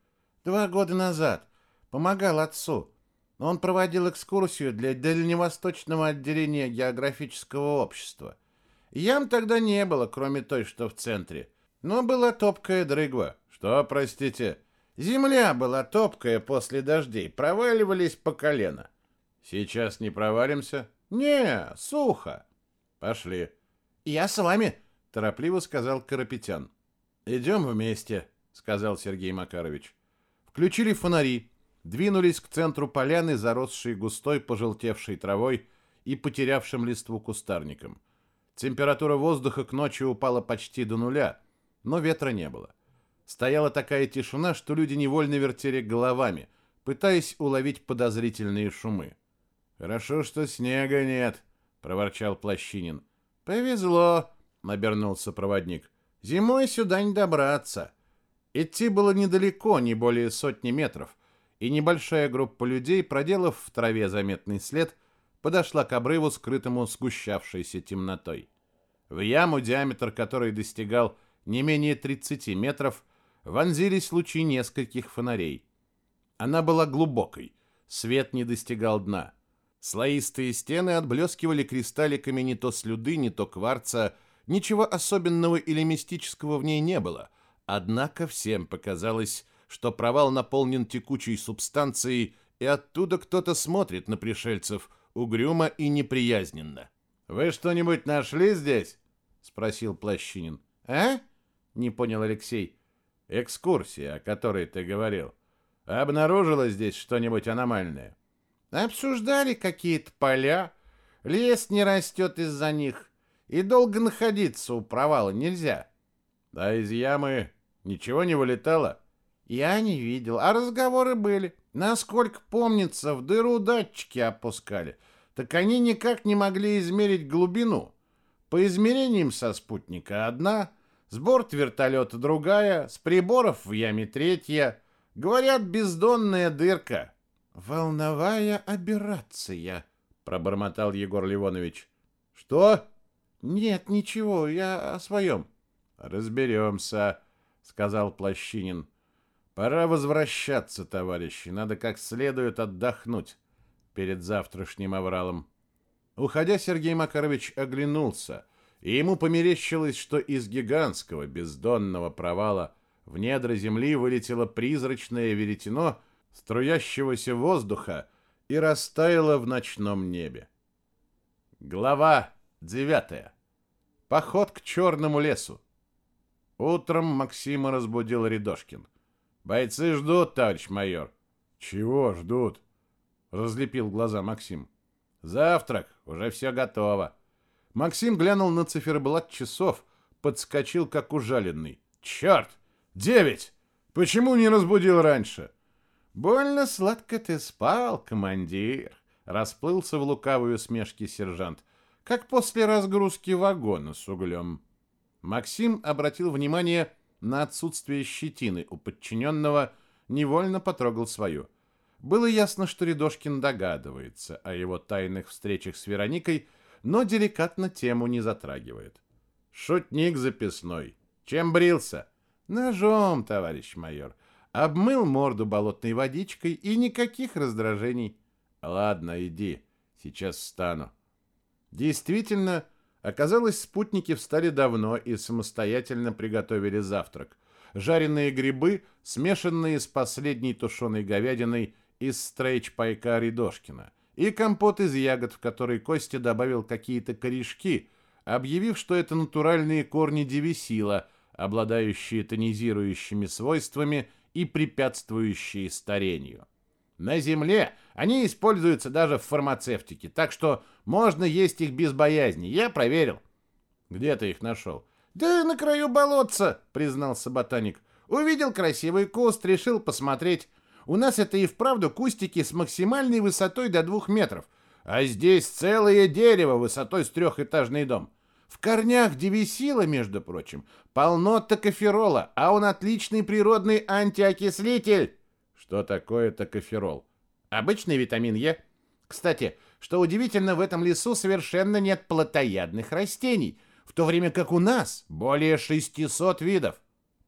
«Два года назад. Помогал отцу. Он проводил экскурсию для дальневосточного отделения географического общества. Ям тогда не было, кроме той, что в центре. Но была топкая дрыгва. Что, простите? Земля была топкая после дождей, проваливались по колено. Сейчас не провалимся? Не, сухо. Пошли. Я с вами, торопливо сказал Карапетян. Идем вместе, сказал Сергей Макарович. Включили фонари двинулись к центру поляны, заросшей густой пожелтевшей травой и потерявшим листву кустарником. Температура воздуха к ночи упала почти до нуля, но ветра не было. Стояла такая тишина, что люди невольно вертели головами, пытаясь уловить подозрительные шумы. «Хорошо, что снега нет», — проворчал Плащинин. «Повезло», — обернулся проводник. «Зимой сюда не добраться». Идти было недалеко, не более сотни метров — и небольшая группа людей, проделав в траве заметный след, подошла к обрыву, скрытому сгущавшейся темнотой. В яму, диаметр которой достигал не менее 30 метров, вонзились лучи нескольких фонарей. Она была глубокой, свет не достигал дна. Слоистые стены отблескивали кристалликами не то слюды, не то кварца, ничего особенного или мистического в ней не было, однако всем показалось, что провал наполнен текучей субстанцией, и оттуда кто-то смотрит на пришельцев угрюмо и неприязненно. «Вы что-нибудь нашли здесь?» — спросил Плащинин. «А?» — не понял Алексей. «Экскурсия, о которой ты говорил. Обнаружила здесь что-нибудь аномальное?» «Обсуждали какие-то поля. Лес не растет из-за них. И долго находиться у провала нельзя». «А из ямы ничего не вылетало?» Я не видел, а разговоры были. Насколько помнится, в дыру датчики опускали. Так они никак не могли измерить глубину. По измерениям со спутника одна, с борт вертолета другая, с приборов в яме третья. Говорят, бездонная дырка. Волновая аберрация, пробормотал Егор Ливонович. Что? Нет, ничего, я о своем. Разберемся, сказал Плащинин. Пора возвращаться, товарищи. Надо как следует отдохнуть перед завтрашним авралом. Уходя, Сергей Макарович оглянулся, и ему померещилось, что из гигантского бездонного провала в недра земли вылетело призрачное веретено струящегося воздуха и растаяла в ночном небе. Глава девятая. Поход к черному лесу. Утром Максима разбудил Рядошкин. «Бойцы ждут, товарищ майор». «Чего ждут?» — разлепил глаза Максим. «Завтрак, уже все готово». Максим глянул на циферблат часов, подскочил как ужаленный. «Черт! Девять! Почему не разбудил раньше?» «Больно сладко ты спал, командир», — расплылся в лукавой усмешке сержант, как после разгрузки вагона с углем. Максим обратил внимание на отсутствие щетины у подчиненного, невольно потрогал свою. Было ясно, что Рядошкин догадывается о его тайных встречах с Вероникой, но деликатно тему не затрагивает. «Шутник записной. Чем брился?» «Ножом, товарищ майор обмыл морду болотной водичкой и никаких раздражений. Ладно, иди, сейчас встану. Действительно, оказалось, спутники встали давно и самостоятельно приготовили завтрак. Жареные грибы, смешанные с последней тушеной говядиной из стрейч-пайка Рядошкина, и компот из ягод, в который Костя добавил какие-то корешки, объявив, что это натуральные корни девисила, обладающие тонизирующими свойствами и препятствующие старению. На Земле они используются даже в фармацевтике, так что можно есть их без боязни. Я проверил. Где ты их нашел? Да на краю болотца, признался ботаник. Увидел красивый куст, решил посмотреть. У нас это и вправду кустики с максимальной высотой до двух метров, а здесь целое дерево высотой с трехэтажный дом. В корнях девисила, между прочим, полно токоферола, а он отличный природный антиокислитель. Что такое токоферол? Обычный витамин Е. Кстати, что удивительно, в этом лесу совершенно нет плотоядных растений, в то время как у нас более 600 видов.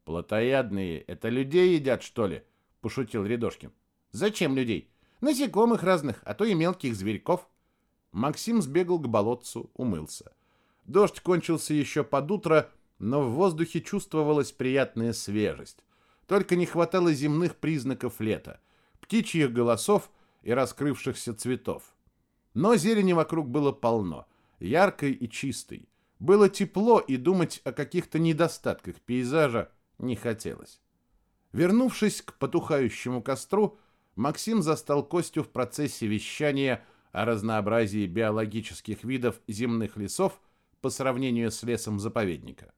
Плотоядные — это людей едят, что ли? Пошутил Рядошкин. Зачем людей? Насекомых разных, а то и мелких зверьков. Максим сбегал к болотцу, умылся. Дождь кончился еще под утро, но в воздухе чувствовалась приятная свежесть. Только не хватало земных признаков лета, птичьих голосов и раскрывшихся цветов. Но зелени вокруг было полно, яркой и чистой. Было тепло, и думать о каких-то недостатках пейзажа не хотелось. Вернувшись к потухающему костру, Максим застал Костю в процессе вещания о разнообразии биологических видов земных лесов по сравнению с лесом заповедника.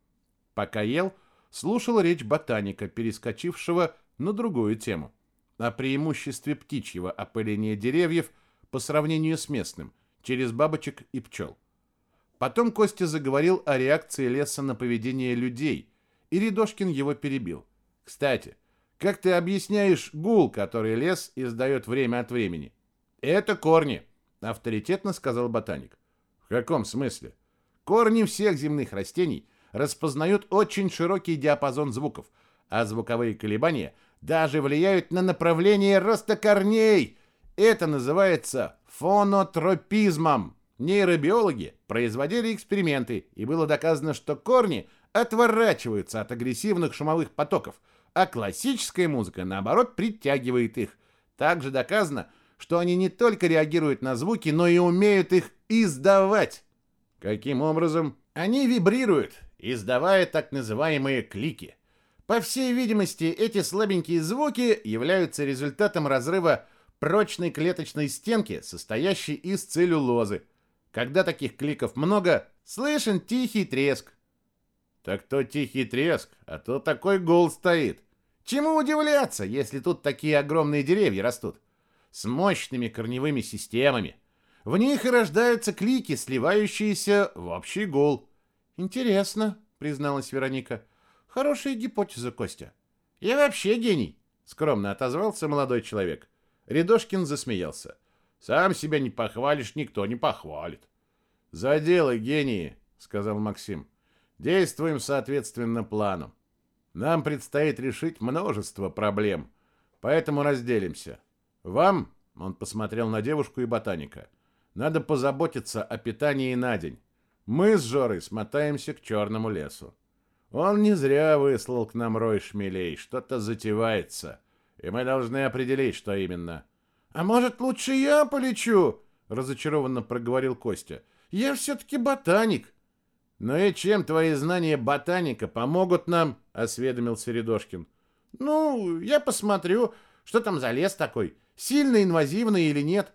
Пока ел, слушал речь ботаника, перескочившего на другую тему, о преимуществе птичьего опыления деревьев по сравнению с местным, через бабочек и пчел. Потом Костя заговорил о реакции леса на поведение людей, и Рядошкин его перебил. «Кстати, как ты объясняешь гул, который лес издает время от времени?» «Это корни», — авторитетно сказал ботаник. «В каком смысле?» Корни всех земных растений распознают очень широкий диапазон звуков, а звуковые колебания даже влияют на направление роста корней. Это называется фонотропизмом. Нейробиологи производили эксперименты, и было доказано, что корни отворачиваются от агрессивных шумовых потоков, а классическая музыка, наоборот, притягивает их. Также доказано, что они не только реагируют на звуки, но и умеют их издавать. Каким образом? Они вибрируют, издавая так называемые клики. По всей видимости, эти слабенькие звуки являются результатом разрыва прочной клеточной стенки, состоящей из целлюлозы. Когда таких кликов много, слышен тихий треск. Так то тихий треск, а то такой гул стоит. Чему удивляться, если тут такие огромные деревья растут? С мощными корневыми системами, в них и рождаются клики, сливающиеся в общий гул. Интересно, призналась Вероника. Хорошая гипотеза, Костя. Я вообще гений, скромно отозвался молодой человек. Рядошкин засмеялся. Сам себя не похвалишь, никто не похвалит. За дело, гении, сказал Максим. Действуем соответственно плану. Нам предстоит решить множество проблем, поэтому разделимся. Вам, он посмотрел на девушку и ботаника, — надо позаботиться о питании на день. Мы с Жорой смотаемся к черному лесу. Он не зря выслал к нам рой шмелей, что-то затевается, и мы должны определить, что именно. «А может, лучше я полечу?» — разочарованно проговорил Костя. «Я все-таки ботаник». «Ну и чем твои знания ботаника помогут нам?» — осведомился Рядошкин. «Ну, я посмотрю, что там за лес такой, сильно инвазивный или нет».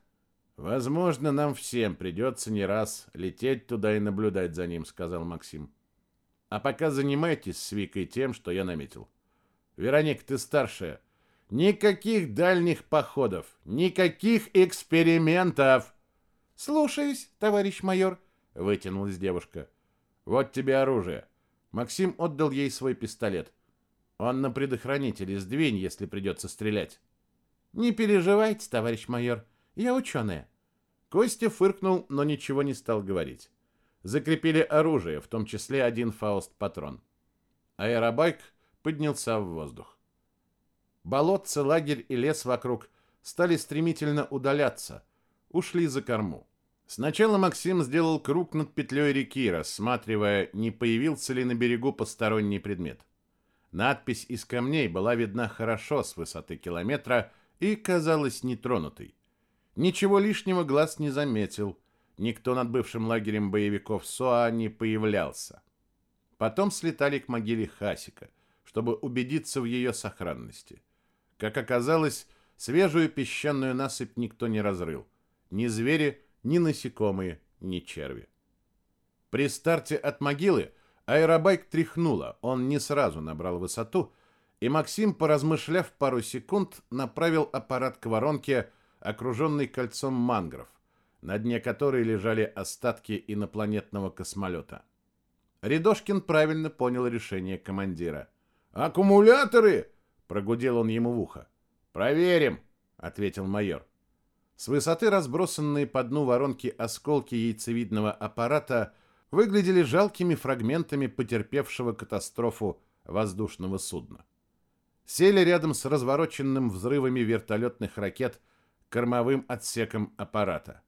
«Возможно, нам всем придется не раз лететь туда и наблюдать за ним», — сказал Максим. «А пока занимайтесь с Викой тем, что я наметил. Вероника, ты старшая. Никаких дальних походов, никаких экспериментов. Слушаюсь, товарищ майор, вытянулась девушка. Вот тебе оружие. Максим отдал ей свой пистолет. Он на предохранителе, сдвинь, если придется стрелять. Не переживайте, товарищ майор, я ученая. Костя фыркнул, но ничего не стал говорить. Закрепили оружие, в том числе один фауст-патрон. Аэробайк поднялся в воздух. Болотце, лагерь и лес вокруг стали стремительно удаляться, ушли за корму. Сначала Максим сделал круг над петлей реки, рассматривая, не появился ли на берегу посторонний предмет. Надпись из камней была видна хорошо с высоты километра и казалась нетронутой. Ничего лишнего глаз не заметил. Никто над бывшим лагерем боевиков СОА не появлялся. Потом слетали к могиле Хасика, чтобы убедиться в ее сохранности. Как оказалось, свежую песчаную насыпь никто не разрыл. Ни звери, ни насекомые, ни черви. При старте от могилы аэробайк тряхнуло, он не сразу набрал высоту, и Максим, поразмышляв пару секунд, направил аппарат к воронке, окруженной кольцом мангров, на дне которой лежали остатки инопланетного космолета. Рядошкин правильно понял решение командира. «Аккумуляторы!» Прогудел он ему в ухо. «Проверим», — ответил майор. С высоты разбросанные по дну воронки осколки яйцевидного аппарата выглядели жалкими фрагментами потерпевшего катастрофу воздушного судна. Сели рядом с развороченным взрывами вертолетных ракет кормовым отсеком аппарата.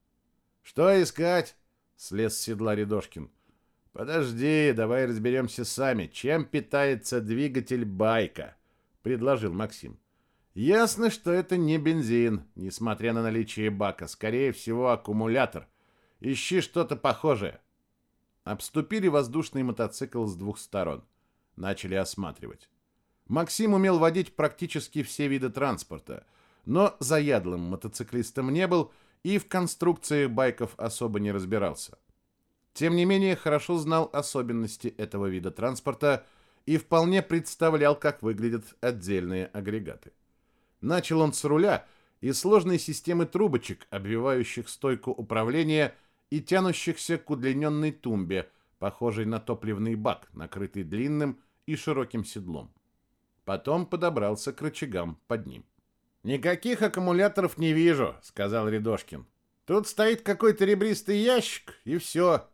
«Что искать?» — слез с седла Рядошкин. «Подожди, давай разберемся сами, чем питается двигатель «Байка» предложил Максим. Ясно, что это не бензин, несмотря на наличие бака, скорее всего, аккумулятор. Ищи что-то похожее. Обступили воздушный мотоцикл с двух сторон. Начали осматривать. Максим умел водить практически все виды транспорта, но заядлым мотоциклистом не был и в конструкции байков особо не разбирался. Тем не менее, хорошо знал особенности этого вида транспорта – и вполне представлял, как выглядят отдельные агрегаты. Начал он с руля и сложной системы трубочек, обвивающих стойку управления и тянущихся к удлиненной тумбе, похожей на топливный бак, накрытый длинным и широким седлом. Потом подобрался к рычагам под ним. «Никаких аккумуляторов не вижу», — сказал Рядошкин. «Тут стоит какой-то ребристый ящик, и все.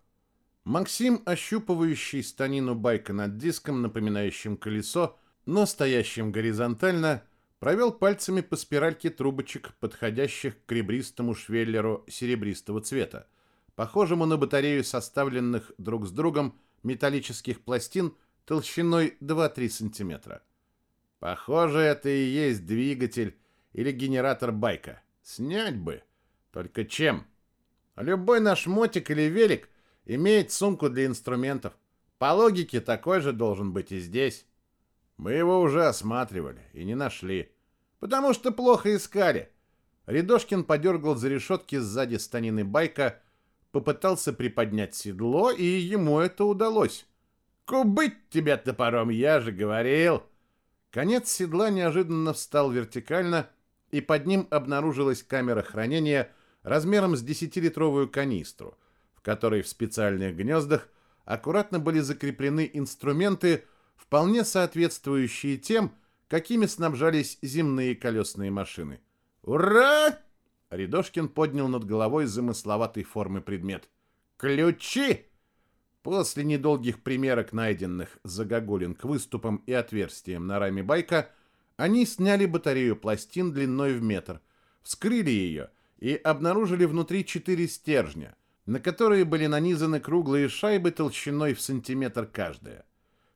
Максим, ощупывающий станину байка над диском, напоминающим колесо, но стоящим горизонтально, провел пальцами по спиральке трубочек, подходящих к ребристому швеллеру серебристого цвета, похожему на батарею составленных друг с другом металлических пластин толщиной 2-3 см. Похоже, это и есть двигатель или генератор байка. Снять бы. Только чем? Любой наш мотик или велик Имеет сумку для инструментов. По логике, такой же должен быть и здесь. Мы его уже осматривали и не нашли. Потому что плохо искали. Рядошкин подергал за решетки сзади станины байка, попытался приподнять седло, и ему это удалось. «Кубыть тебя топором, я же говорил!» Конец седла неожиданно встал вертикально, и под ним обнаружилась камера хранения размером с десятилитровую канистру — которой в специальных гнездах аккуратно были закреплены инструменты, вполне соответствующие тем, какими снабжались земные колесные машины. «Ура!» Рядошкин поднял над головой замысловатой формы предмет. «Ключи!» После недолгих примерок, найденных загогулин к выступам и отверстиям на раме байка, они сняли батарею пластин длиной в метр, вскрыли ее и обнаружили внутри четыре стержня – на которые были нанизаны круглые шайбы толщиной в сантиметр каждая.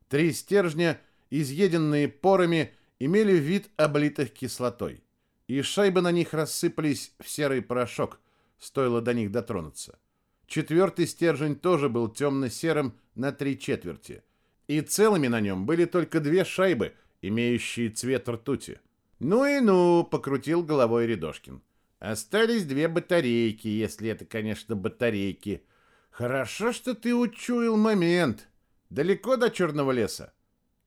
Три стержня, изъеденные порами, имели вид облитых кислотой. и шайбы на них рассыпались в серый порошок, стоило до них дотронуться. Четвертый стержень тоже был темно-серым на три четверти, и целыми на нем были только две шайбы, имеющие цвет ртути. «Ну и ну!» — покрутил головой Рядошкин. «Остались две батарейки, если это, конечно, батарейки. Хорошо, что ты учуял момент. Далеко до Черного леса?»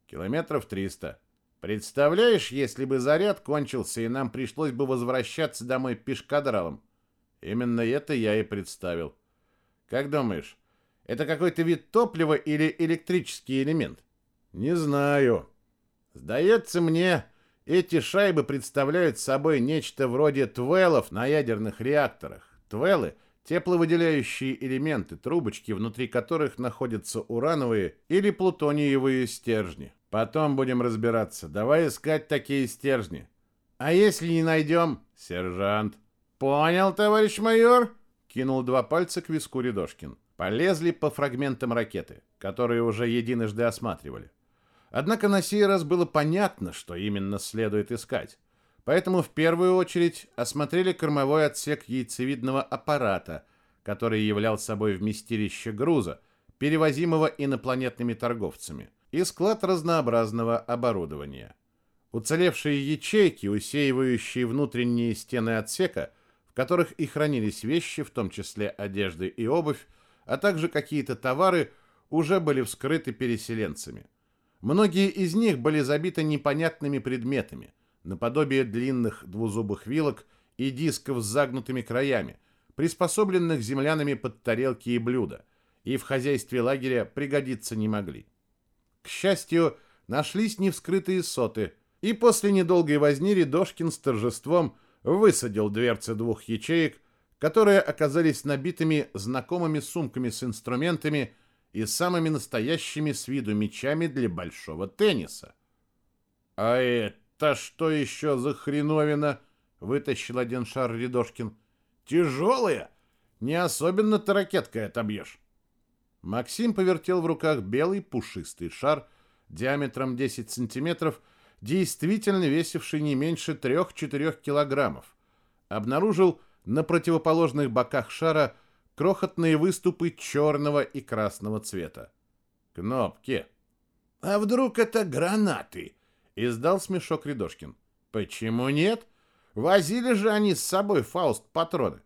«Километров триста. Представляешь, если бы заряд кончился, и нам пришлось бы возвращаться домой пешкадралом?» «Именно это я и представил. Как думаешь, это какой-то вид топлива или электрический элемент?» «Не знаю. Сдается мне, эти шайбы представляют собой нечто вроде твелов на ядерных реакторах. Твелы – тепловыделяющие элементы, трубочки, внутри которых находятся урановые или плутониевые стержни. Потом будем разбираться. Давай искать такие стержни. А если не найдем? Сержант. Понял, товарищ майор? Кинул два пальца к виску Рядошкин. Полезли по фрагментам ракеты, которые уже единожды осматривали. Однако на сей раз было понятно, что именно следует искать. Поэтому в первую очередь осмотрели кормовой отсек яйцевидного аппарата, который являл собой вместилище груза, перевозимого инопланетными торговцами, и склад разнообразного оборудования. Уцелевшие ячейки, усеивающие внутренние стены отсека, в которых и хранились вещи, в том числе одежды и обувь, а также какие-то товары, уже были вскрыты переселенцами – Многие из них были забиты непонятными предметами, наподобие длинных двузубых вилок и дисков с загнутыми краями, приспособленных землянами под тарелки и блюда, и в хозяйстве лагеря пригодиться не могли. К счастью, нашлись невскрытые соты, и после недолгой возни Рядошкин с торжеством высадил дверцы двух ячеек, которые оказались набитыми знакомыми сумками с инструментами и самыми настоящими с виду мячами для большого тенниса. «А это что еще за хреновина?» — вытащил один шар Рядошкин. «Тяжелая? Не особенно-то ракеткой отобьешь». Максим повертел в руках белый пушистый шар диаметром 10 сантиметров, действительно весивший не меньше 3-4 килограммов. Обнаружил на противоположных боках шара крохотные выступы черного и красного цвета. Кнопки. «А вдруг это гранаты?» — издал смешок Рядошкин. «Почему нет? Возили же они с собой фауст-патроны.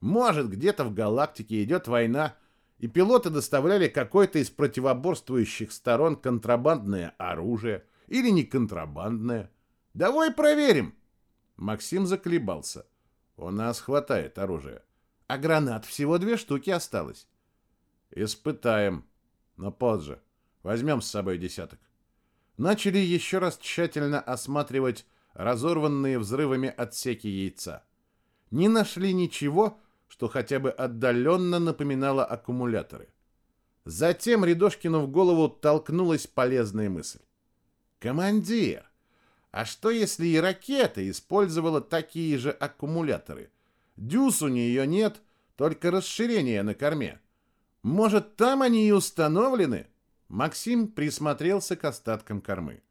Может, где-то в галактике идет война, и пилоты доставляли какое-то из противоборствующих сторон контрабандное оружие или не контрабандное. Давай проверим!» Максим заколебался. «У нас хватает оружия а гранат всего две штуки осталось. Испытаем, но позже. Возьмем с собой десяток. Начали еще раз тщательно осматривать разорванные взрывами отсеки яйца. Не нашли ничего, что хотя бы отдаленно напоминало аккумуляторы. Затем Рядошкину в голову толкнулась полезная мысль. «Командир, а что если и ракета использовала такие же аккумуляторы – Дюз у нее нет, только расширение на корме. Может, там они и установлены? Максим присмотрелся к остаткам кормы.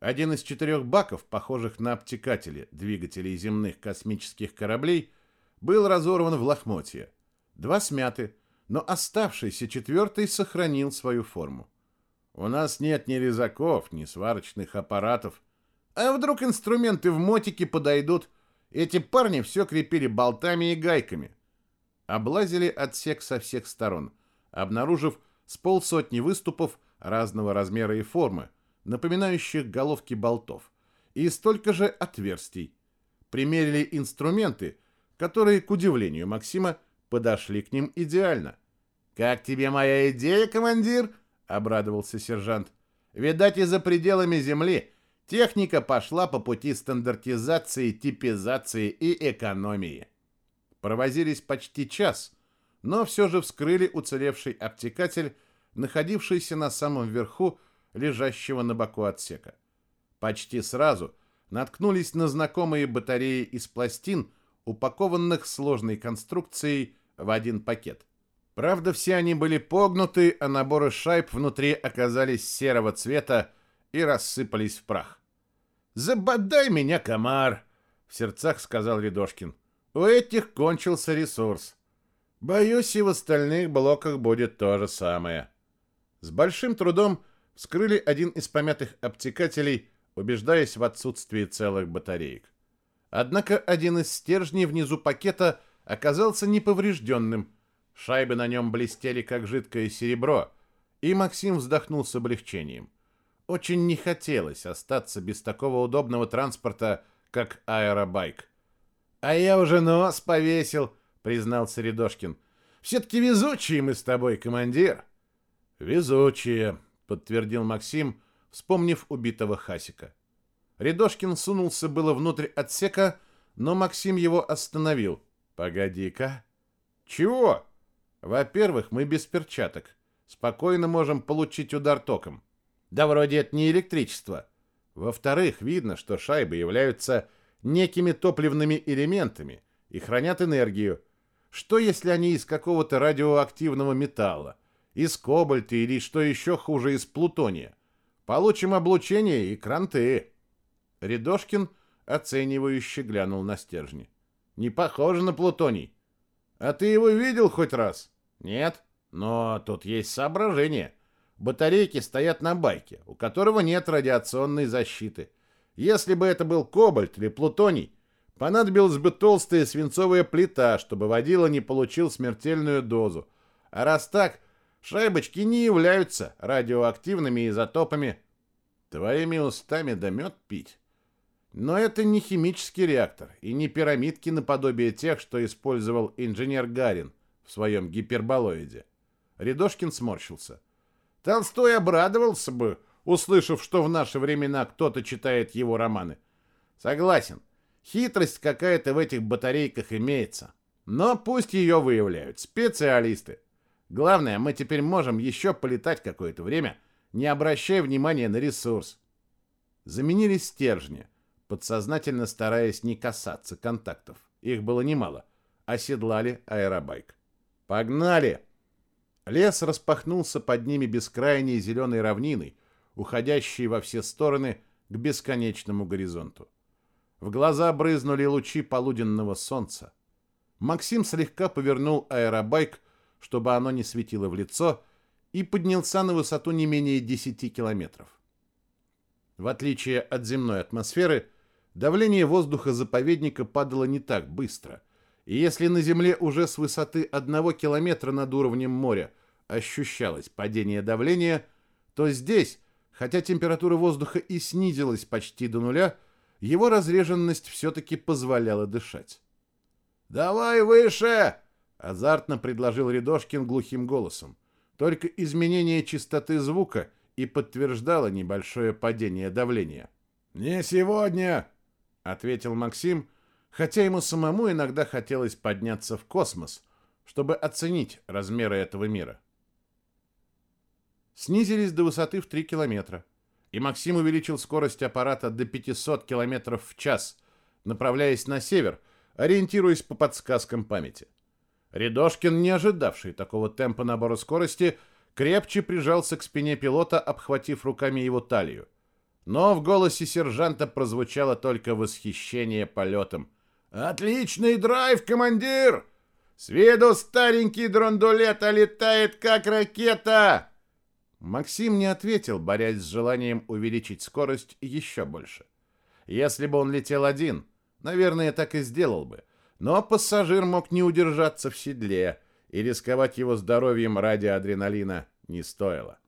Один из четырех баков, похожих на обтекатели двигателей земных космических кораблей, был разорван в лохмотья. Два смяты, но оставшийся четвертый сохранил свою форму. У нас нет ни резаков, ни сварочных аппаратов. А вдруг инструменты в мотике подойдут эти парни все крепили болтами и гайками. Облазили отсек со всех сторон, обнаружив с полсотни выступов разного размера и формы, напоминающих головки болтов, и столько же отверстий. Примерили инструменты, которые, к удивлению Максима, подошли к ним идеально. «Как тебе моя идея, командир?» — обрадовался сержант. «Видать, и за пределами земли Техника пошла по пути стандартизации, типизации и экономии. Провозились почти час, но все же вскрыли уцелевший обтекатель, находившийся на самом верху лежащего на боку отсека. Почти сразу наткнулись на знакомые батареи из пластин, упакованных сложной конструкцией в один пакет. Правда, все они были погнуты, а наборы шайб внутри оказались серого цвета и рассыпались в прах. Забодай меня, комар!» в сердцах сказал Рядошкин. У этих кончился ресурс. Боюсь, и в остальных блоках будет то же самое. С большим трудом вскрыли один из помятых обтекателей, убеждаясь в отсутствии целых батареек. Однако один из стержней внизу пакета оказался неповрежденным. Шайбы на нем блестели, как жидкое серебро, и Максим вздохнул с облегчением. Очень не хотелось остаться без такого удобного транспорта, как аэробайк. «А я уже нос повесил», — признался Рядошкин. «Все-таки везучие мы с тобой, командир». «Везучие», — подтвердил Максим, вспомнив убитого Хасика. Рядошкин сунулся было внутрь отсека, но Максим его остановил. «Погоди-ка». «Чего?» «Во-первых, мы без перчаток. Спокойно можем получить удар током. Да вроде это не электричество. Во-вторых, видно, что шайбы являются некими топливными элементами и хранят энергию. Что если они из какого-то радиоактивного металла, из кобальта или, что еще хуже, из плутония? Получим облучение и кранты. Рядошкин оценивающе глянул на стержни. Не похоже на плутоний. А ты его видел хоть раз? Нет, но тут есть соображение. Батарейки стоят на байке, у которого нет радиационной защиты. Если бы это был кобальт или плутоний, понадобилась бы толстая свинцовая плита, чтобы водила не получил смертельную дозу. А раз так, шайбочки не являются радиоактивными изотопами. Твоими устами да мед пить. Но это не химический реактор и не пирамидки наподобие тех, что использовал инженер Гарин в своем гиперболоиде. Рядошкин сморщился. Толстой обрадовался бы, услышав, что в наши времена кто-то читает его романы. Согласен, хитрость какая-то в этих батарейках имеется. Но пусть ее выявляют специалисты. Главное, мы теперь можем еще полетать какое-то время, не обращая внимания на ресурс. Заменили стержни, подсознательно стараясь не касаться контактов. Их было немало. Оседлали аэробайк. «Погнали!» Лес распахнулся под ними бескрайней зеленой равниной, уходящей во все стороны к бесконечному горизонту. В глаза брызнули лучи полуденного солнца. Максим слегка повернул аэробайк, чтобы оно не светило в лицо, и поднялся на высоту не менее 10 километров. В отличие от земной атмосферы, давление воздуха заповедника падало не так быстро, и если на Земле уже с высоты одного километра над уровнем моря ощущалось падение давления, то здесь, хотя температура воздуха и снизилась почти до нуля, его разреженность все-таки позволяла дышать. «Давай выше!» — азартно предложил Рядошкин глухим голосом. Только изменение частоты звука и подтверждало небольшое падение давления. «Не сегодня!» — ответил Максим, хотя ему самому иногда хотелось подняться в космос, чтобы оценить размеры этого мира снизились до высоты в 3 километра, и Максим увеличил скорость аппарата до 500 километров в час, направляясь на север, ориентируясь по подсказкам памяти. Рядошкин, не ожидавший такого темпа набора скорости, крепче прижался к спине пилота, обхватив руками его талию. Но в голосе сержанта прозвучало только восхищение полетом. «Отличный драйв, командир! С виду старенький драндулет, а летает как ракета!» Максим не ответил, борясь с желанием увеличить скорость еще больше. Если бы он летел один, наверное, так и сделал бы. Но пассажир мог не удержаться в седле, и рисковать его здоровьем ради адреналина не стоило.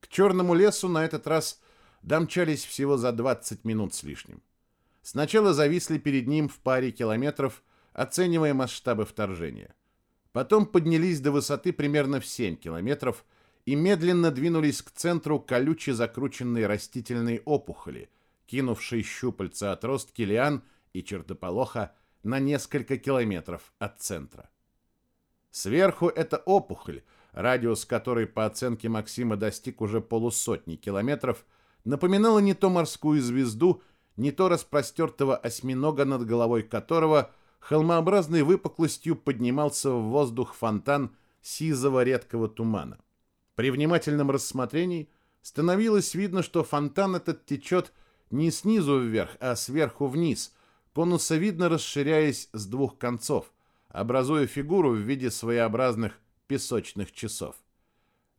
К черному лесу на этот раз домчались всего за 20 минут с лишним. Сначала зависли перед ним в паре километров, оценивая масштабы вторжения. Потом поднялись до высоты примерно в 7 километров, и медленно двинулись к центру колюче закрученной растительной опухоли, кинувшей щупальца отростки лиан и чертополоха на несколько километров от центра. Сверху эта опухоль, радиус которой по оценке Максима достиг уже полусотни километров, напоминала не то морскую звезду, не то распростертого осьминога, над головой которого холмообразной выпуклостью поднимался в воздух фонтан сизого редкого тумана. При внимательном рассмотрении становилось видно, что фонтан этот течет не снизу вверх, а сверху вниз, конусовидно расширяясь с двух концов, образуя фигуру в виде своеобразных песочных часов.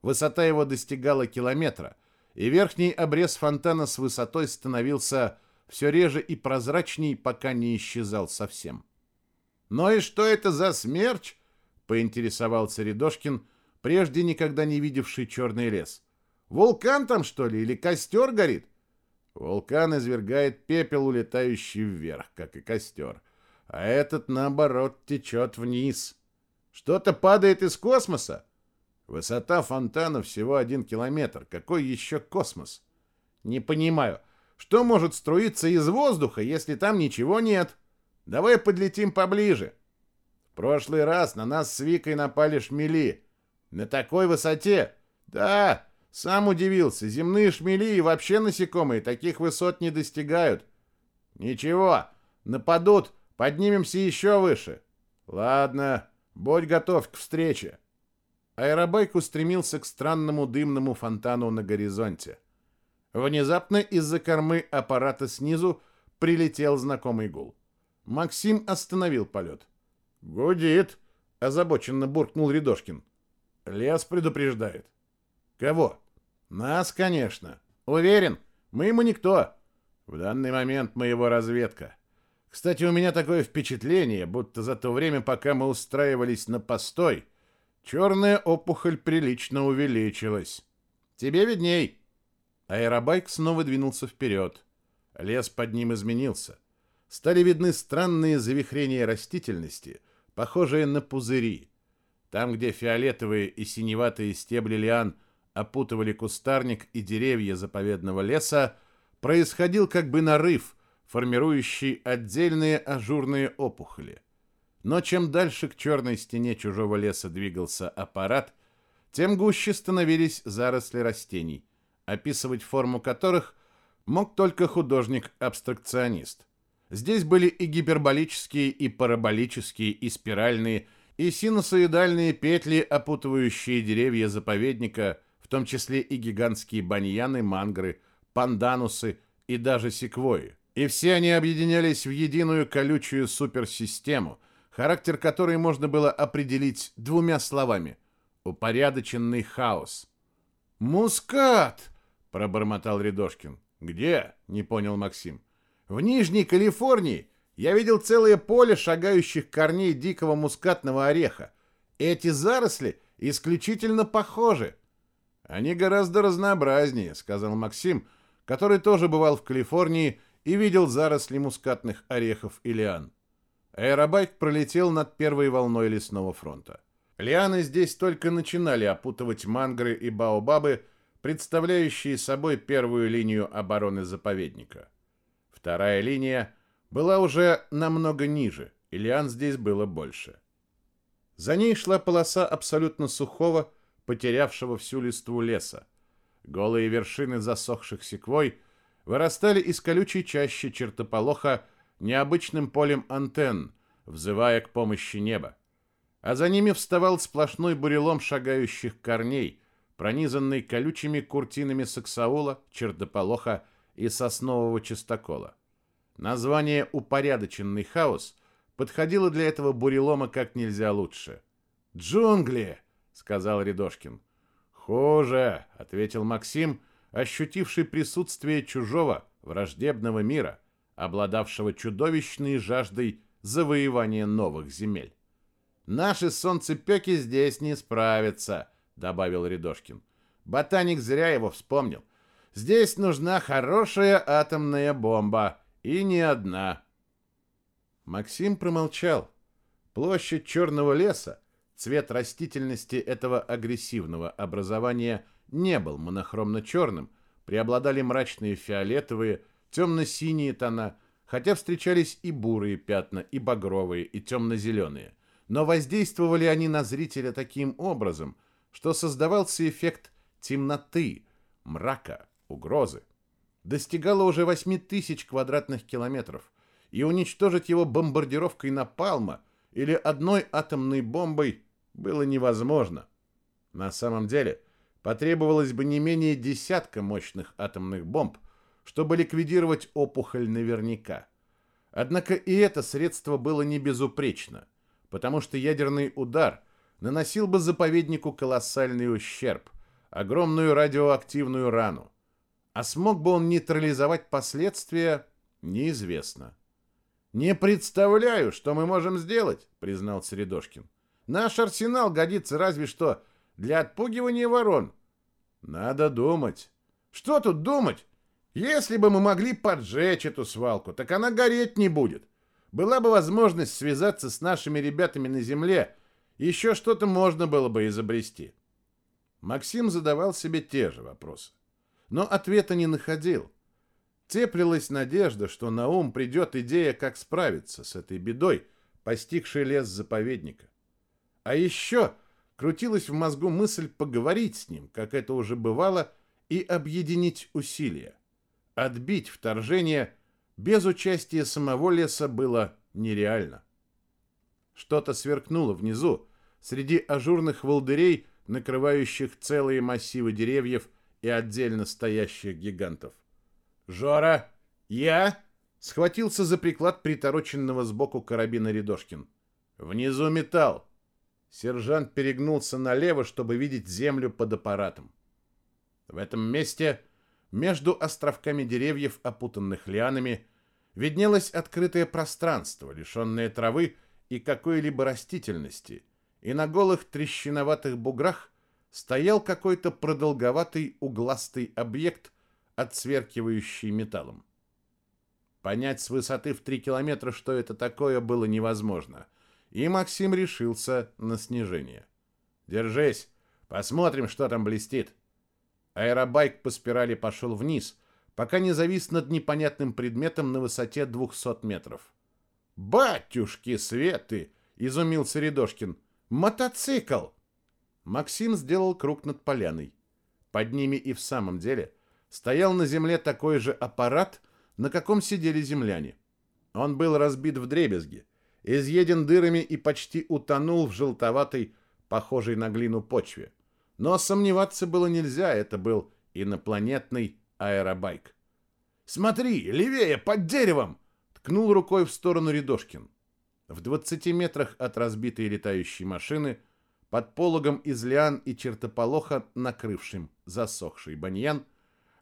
Высота его достигала километра, и верхний обрез фонтана с высотой становился все реже и прозрачней, пока не исчезал совсем. «Ну и что это за смерч?» — поинтересовался Рядошкин, прежде никогда не видевший черный лес. «Вулкан там, что ли, или костер горит?» Вулкан извергает пепел, улетающий вверх, как и костер. А этот, наоборот, течет вниз. Что-то падает из космоса. Высота фонтана всего один километр. Какой еще космос? Не понимаю, что может струиться из воздуха, если там ничего нет? Давай подлетим поближе. В прошлый раз на нас с Викой напали шмели. На такой высоте? Да, сам удивился. Земные шмели и вообще насекомые таких высот не достигают. Ничего, нападут, поднимемся еще выше. Ладно, будь готов к встрече. Аэробайк устремился к странному дымному фонтану на горизонте. Внезапно из-за кормы аппарата снизу прилетел знакомый гул. Максим остановил полет. «Гудит!» — озабоченно буркнул Рядошкин. «Лес предупреждает». «Кого?» «Нас, конечно. Уверен, мы ему никто. В данный момент мы его разведка. Кстати, у меня такое впечатление, будто за то время, пока мы устраивались на постой, черная опухоль прилично увеличилась. Тебе видней». Аэробайк снова двинулся вперед. Лес под ним изменился. Стали видны странные завихрения растительности, похожие на пузыри. Там, где фиолетовые и синеватые стебли лиан опутывали кустарник и деревья заповедного леса, происходил как бы нарыв, формирующий отдельные ажурные опухоли. Но чем дальше к черной стене чужого леса двигался аппарат, тем гуще становились заросли растений, описывать форму которых мог только художник-абстракционист. Здесь были и гиперболические, и параболические, и спиральные, и синусоидальные петли, опутывающие деревья заповедника, в том числе и гигантские баньяны, мангры, панданусы и даже секвои. И все они объединялись в единую колючую суперсистему, характер которой можно было определить двумя словами – упорядоченный хаос. «Мускат!» – пробормотал Рядошкин. «Где?» – не понял Максим. «В Нижней Калифорнии я видел целое поле шагающих корней дикого мускатного ореха. Эти заросли исключительно похожи». Они гораздо разнообразнее, сказал Максим, который тоже бывал в Калифорнии и видел заросли мускатных орехов и лиан. Аэробайк пролетел над первой волной лесного фронта. Лианы здесь только начинали опутывать мангры и баобабы, представляющие собой первую линию обороны заповедника. Вторая линия была уже намного ниже, и лиан здесь было больше. За ней шла полоса абсолютно сухого, потерявшего всю листву леса. Голые вершины засохших секвой вырастали из колючей чащи чертополоха необычным полем антенн, взывая к помощи неба. А за ними вставал сплошной бурелом шагающих корней, пронизанный колючими куртинами саксаула, чертополоха и соснового чистокола. Название «упорядоченный хаос» подходило для этого бурелома как нельзя лучше. «Джунгли!» — сказал Рядошкин. «Хуже», — ответил Максим, ощутивший присутствие чужого, враждебного мира, обладавшего чудовищной жаждой завоевания новых земель. «Наши солнцепеки здесь не справятся», — добавил Рядошкин. «Ботаник зря его вспомнил. Здесь нужна хорошая атомная бомба, и не одна». Максим промолчал. Площадь Черного леса Цвет растительности этого агрессивного образования не был монохромно-черным, преобладали мрачные фиолетовые, темно-синие тона, хотя встречались и бурые пятна, и багровые, и темно-зеленые. Но воздействовали они на зрителя таким образом, что создавался эффект темноты, мрака, угрозы. Достигало уже 8 тысяч квадратных километров, и уничтожить его бомбардировкой напалма или одной атомной бомбой было невозможно. На самом деле, потребовалось бы не менее десятка мощных атомных бомб, чтобы ликвидировать опухоль наверняка. Однако и это средство было не безупречно, потому что ядерный удар наносил бы заповеднику колоссальный ущерб, огромную радиоактивную рану. А смог бы он нейтрализовать последствия, неизвестно. «Не представляю, что мы можем сделать», — признал Середошкин. «Наш арсенал годится разве что для отпугивания ворон». «Надо думать». «Что тут думать? Если бы мы могли поджечь эту свалку, так она гореть не будет. Была бы возможность связаться с нашими ребятами на земле, еще что-то можно было бы изобрести». Максим задавал себе те же вопросы, но ответа не находил. Теплилась надежда, что на ум придет идея, как справиться с этой бедой, постигшей лес заповедника. А еще крутилась в мозгу мысль поговорить с ним, как это уже бывало, и объединить усилия. Отбить вторжение без участия самого леса было нереально. Что-то сверкнуло внизу, среди ажурных волдырей, накрывающих целые массивы деревьев и отдельно стоящих гигантов. «Жора! Я?» Схватился за приклад притороченного сбоку карабина Рядошкин. «Внизу металл!» Сержант перегнулся налево, чтобы видеть землю под аппаратом. В этом месте, между островками деревьев, опутанных лианами, виднелось открытое пространство, лишенное травы и какой-либо растительности, и на голых трещиноватых буграх стоял какой-то продолговатый угластый объект, отсверкивающий металлом. Понять с высоты в три километра, что это такое, было невозможно, и Максим решился на снижение. «Держись, посмотрим, что там блестит». Аэробайк по спирали пошел вниз, пока не завис над непонятным предметом на высоте 200 метров. «Батюшки светы!» — изумился Рядошкин. «Мотоцикл!» Максим сделал круг над поляной. Под ними и в самом деле стоял на земле такой же аппарат, на каком сидели земляне. Он был разбит в дребезги, изъеден дырами и почти утонул в желтоватой, похожей на глину почве. Но сомневаться было нельзя, это был инопланетный аэробайк. «Смотри, левее, под деревом!» — ткнул рукой в сторону Рядошкин. В 20 метрах от разбитой летающей машины — под пологом из лиан и чертополоха, накрывшим засохший баньян,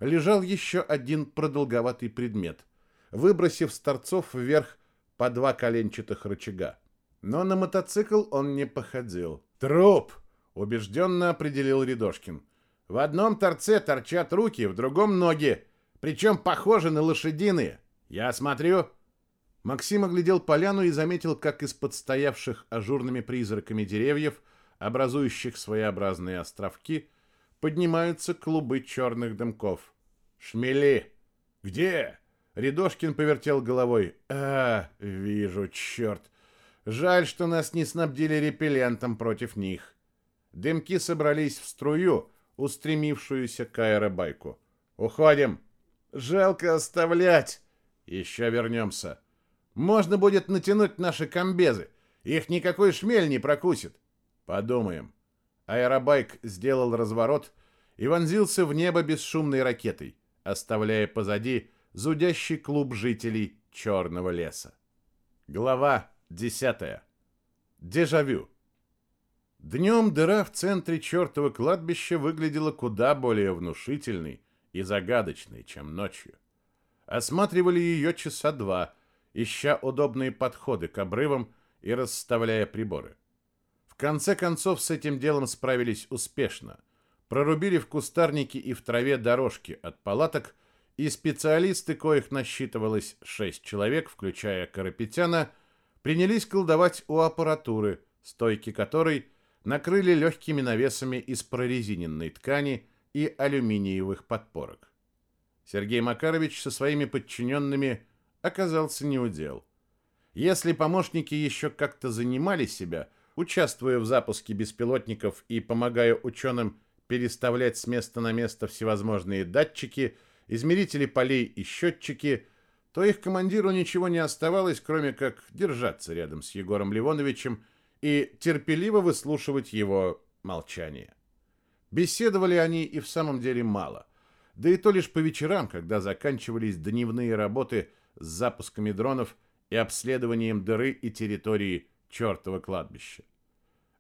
лежал еще один продолговатый предмет, выбросив с торцов вверх по два коленчатых рычага. Но на мотоцикл он не походил. «Труп!» — убежденно определил Рядошкин. «В одном торце торчат руки, в другом — ноги, причем похожи на лошадиные. Я смотрю...» Максим оглядел поляну и заметил, как из-под стоявших ажурными призраками деревьев образующих своеобразные островки, поднимаются клубы черных дымков. «Шмели!» «Где?» Рядошкин повертел головой. «А, вижу, черт! Жаль, что нас не снабдили репеллентом против них». Дымки собрались в струю, устремившуюся к аэробайку. «Уходим!» «Жалко оставлять!» «Еще вернемся!» «Можно будет натянуть наши комбезы. Их никакой шмель не прокусит. Подумаем. Аэробайк сделал разворот и вонзился в небо бесшумной ракетой, оставляя позади зудящий клуб жителей Черного леса. Глава 10. Дежавю. Днем дыра в центре чертова кладбища выглядела куда более внушительной и загадочной, чем ночью. Осматривали ее часа два, ища удобные подходы к обрывам и расставляя приборы конце концов с этим делом справились успешно. Прорубили в кустарнике и в траве дорожки от палаток, и специалисты, коих насчитывалось шесть человек, включая Карапетяна, принялись колдовать у аппаратуры, стойки которой накрыли легкими навесами из прорезиненной ткани и алюминиевых подпорок. Сергей Макарович со своими подчиненными оказался неудел. Если помощники еще как-то занимали себя – участвуя в запуске беспилотников и помогая ученым переставлять с места на место всевозможные датчики, измерители полей и счетчики, то их командиру ничего не оставалось, кроме как держаться рядом с Егором Ливоновичем и терпеливо выслушивать его молчание. Беседовали они и в самом деле мало, да и то лишь по вечерам, когда заканчивались дневные работы с запусками дронов и обследованием дыры и территории чертова кладбища.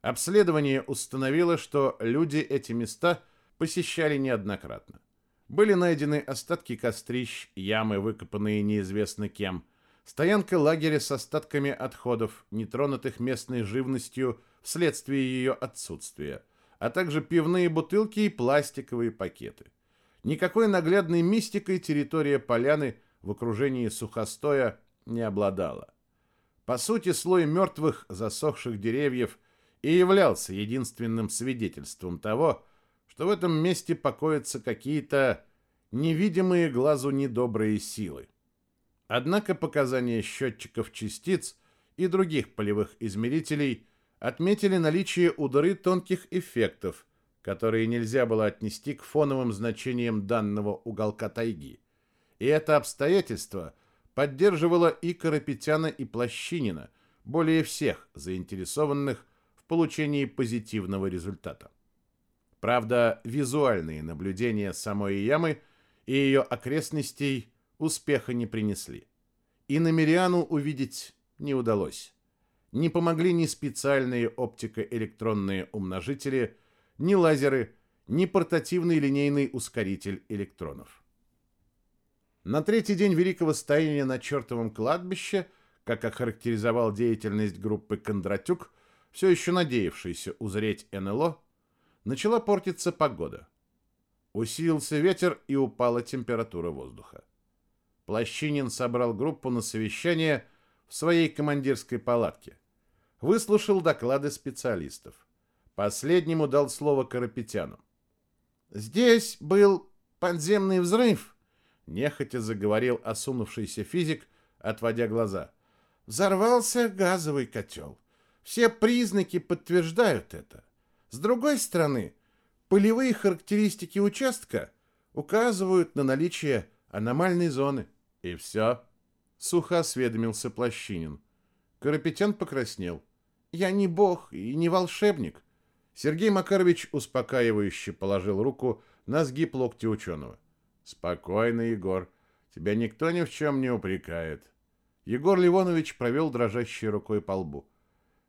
Обследование установило, что люди эти места посещали неоднократно. Были найдены остатки кострищ, ямы, выкопанные неизвестно кем, стоянка лагеря с остатками отходов, нетронутых местной живностью вследствие ее отсутствия, а также пивные бутылки и пластиковые пакеты. Никакой наглядной мистикой территория поляны в окружении сухостоя не обладала. По сути, слой мертвых засохших деревьев и являлся единственным свидетельством того, что в этом месте покоятся какие-то невидимые глазу недобрые силы. Однако показания счетчиков частиц и других полевых измерителей отметили наличие у дыры тонких эффектов, которые нельзя было отнести к фоновым значениям данного уголка тайги. И это обстоятельство поддерживало и Карапетяна, и Плащинина, более всех заинтересованных в получении позитивного результата. Правда, визуальные наблюдения самой ямы и ее окрестностей успеха не принесли. И намериану увидеть не удалось. Не помогли ни специальные оптико-электронные умножители, ни лазеры, ни портативный линейный ускоритель электронов. На третий день великого стояния на чертовом кладбище, как охарактеризовал деятельность группы Кондратюк, все еще надеявшийся узреть НЛО, начала портиться погода. Усилился ветер и упала температура воздуха. Плащинин собрал группу на совещание в своей командирской палатке. Выслушал доклады специалистов. Последнему дал слово Карапетяну. «Здесь был подземный взрыв», нехотя заговорил осунувшийся физик, отводя глаза. Взорвался газовый котел. Все признаки подтверждают это. С другой стороны, полевые характеристики участка указывают на наличие аномальной зоны. И все. Сухо осведомился Плащинин. Карапетян покраснел. Я не бог и не волшебник. Сергей Макарович успокаивающе положил руку на сгиб локти ученого. Спокойно, Егор. Тебя никто ни в чем не упрекает. Егор Ливонович провел дрожащей рукой по лбу.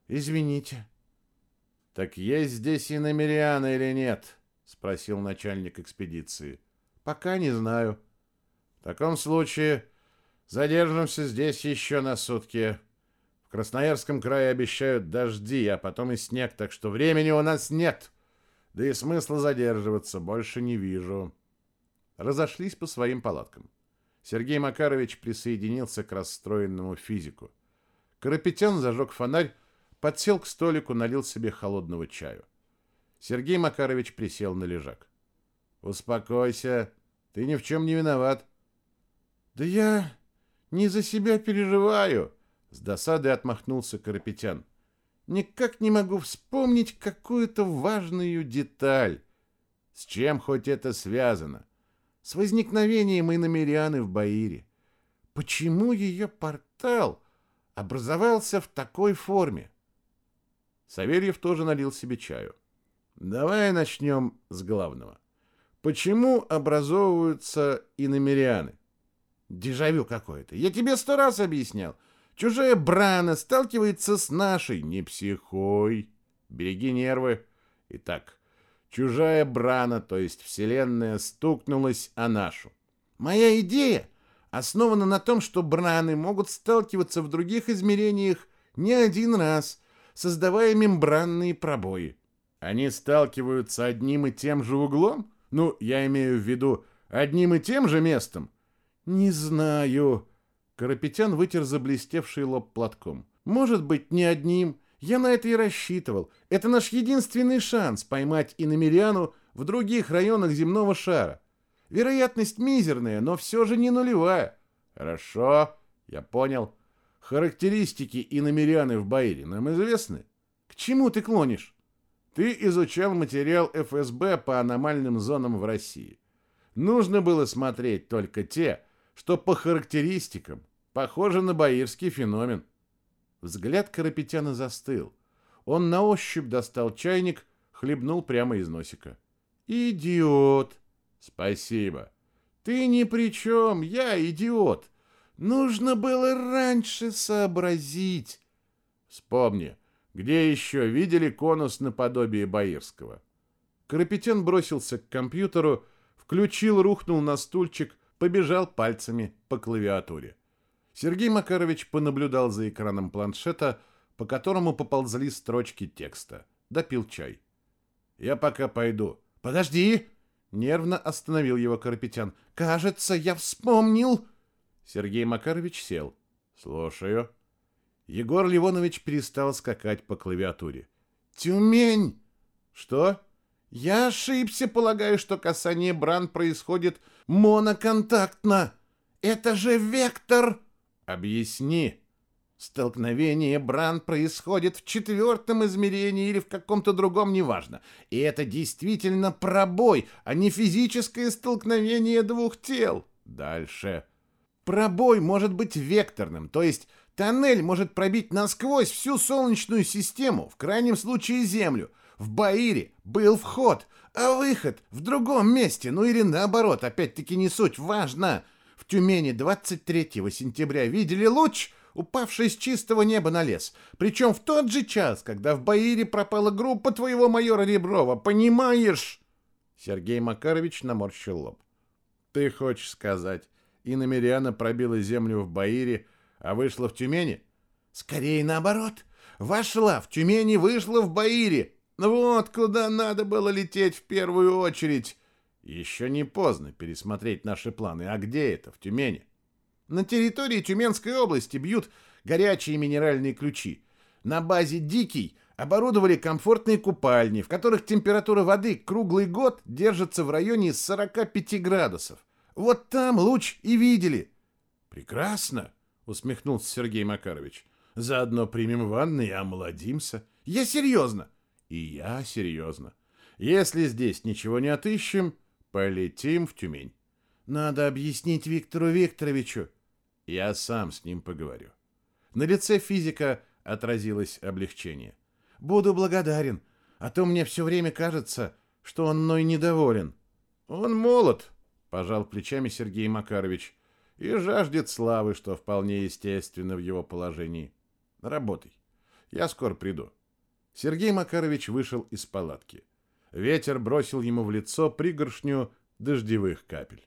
Извините. Так есть здесь и намеряна или нет? Спросил начальник экспедиции. Пока не знаю. В таком случае задержимся здесь еще на сутки. В Красноярском крае обещают дожди, а потом и снег, так что времени у нас нет. Да и смысла задерживаться больше не вижу разошлись по своим палаткам. Сергей Макарович присоединился к расстроенному физику. Карапетян зажег фонарь, подсел к столику, налил себе холодного чаю. Сергей Макарович присел на лежак. «Успокойся, ты ни в чем не виноват». «Да я не за себя переживаю», — с досадой отмахнулся Карапетян. «Никак не могу вспомнить какую-то важную деталь. С чем хоть это связано?» С возникновением иномерианы в Баире. Почему ее портал образовался в такой форме? Савельев тоже налил себе чаю. Давай начнем с главного. Почему образовываются иномерианы? Дежавю какое-то. Я тебе сто раз объяснял. Чужая брана сталкивается с нашей. Не психой. Береги нервы. Итак, Чужая брана, то есть Вселенная, стукнулась о нашу. Моя идея основана на том, что браны могут сталкиваться в других измерениях не один раз, создавая мембранные пробои. Они сталкиваются одним и тем же углом? Ну, я имею в виду, одним и тем же местом? Не знаю. Карапетян вытер заблестевший лоб платком. Может быть, не одним, я на это и рассчитывал. Это наш единственный шанс поймать иномеряну в других районах земного шара. Вероятность мизерная, но все же не нулевая. Хорошо, я понял. Характеристики иномеряны в Баире нам известны? К чему ты клонишь? Ты изучал материал ФСБ по аномальным зонам в России. Нужно было смотреть только те, что по характеристикам похожи на баирский феномен. Взгляд Карапетяна застыл. Он на ощупь достал чайник, хлебнул прямо из носика. «Идиот!» «Спасибо!» «Ты ни при чем, я идиот!» Нужно было раньше сообразить. Вспомни, где еще видели конус наподобие Баирского? Карапетян бросился к компьютеру, включил, рухнул на стульчик, побежал пальцами по клавиатуре. Сергей Макарович понаблюдал за экраном планшета, по которому поползли строчки текста. Допил чай. «Я пока пойду». «Подожди!» — нервно остановил его Карапетян. «Кажется, я вспомнил!» Сергей Макарович сел. «Слушаю». Егор Ливонович перестал скакать по клавиатуре. «Тюмень!» «Что?» «Я ошибся, полагаю, что касание бран происходит моноконтактно. Это же вектор!» «Объясни!» Столкновение бран происходит в четвертом измерении или в каком-то другом, неважно. И это действительно пробой, а не физическое столкновение двух тел. Дальше. Пробой может быть векторным, то есть тоннель может пробить насквозь всю Солнечную систему, в крайнем случае Землю. В Баире был вход, а выход в другом месте, ну или наоборот, опять-таки не суть, важно. Тюмени 23 сентября видели луч, упавший с чистого неба на лес. Причем в тот же час, когда в Баире пропала группа твоего майора Реброва, понимаешь? Сергей Макарович наморщил лоб. Ты хочешь сказать, и пробила землю в Баире, а вышла в Тюмени? Скорее наоборот. Вошла в Тюмени, вышла в Баире. Вот куда надо было лететь в первую очередь. Еще не поздно пересмотреть наши планы. А где это, в Тюмени? На территории Тюменской области бьют горячие минеральные ключи. На базе «Дикий» оборудовали комфортные купальни, в которых температура воды круглый год держится в районе 45 градусов. Вот там луч и видели. Прекрасно, усмехнулся Сергей Макарович. Заодно примем ванны и омолодимся. Я серьезно. И я серьезно. Если здесь ничего не отыщем, полетим в Тюмень. Надо объяснить Виктору Викторовичу. Я сам с ним поговорю. На лице физика отразилось облегчение. Буду благодарен, а то мне все время кажется, что он мной недоволен. Он молод, пожал плечами Сергей Макарович, и жаждет славы, что вполне естественно в его положении. Работай. Я скоро приду. Сергей Макарович вышел из палатки. Ветер бросил ему в лицо пригоршню дождевых капель.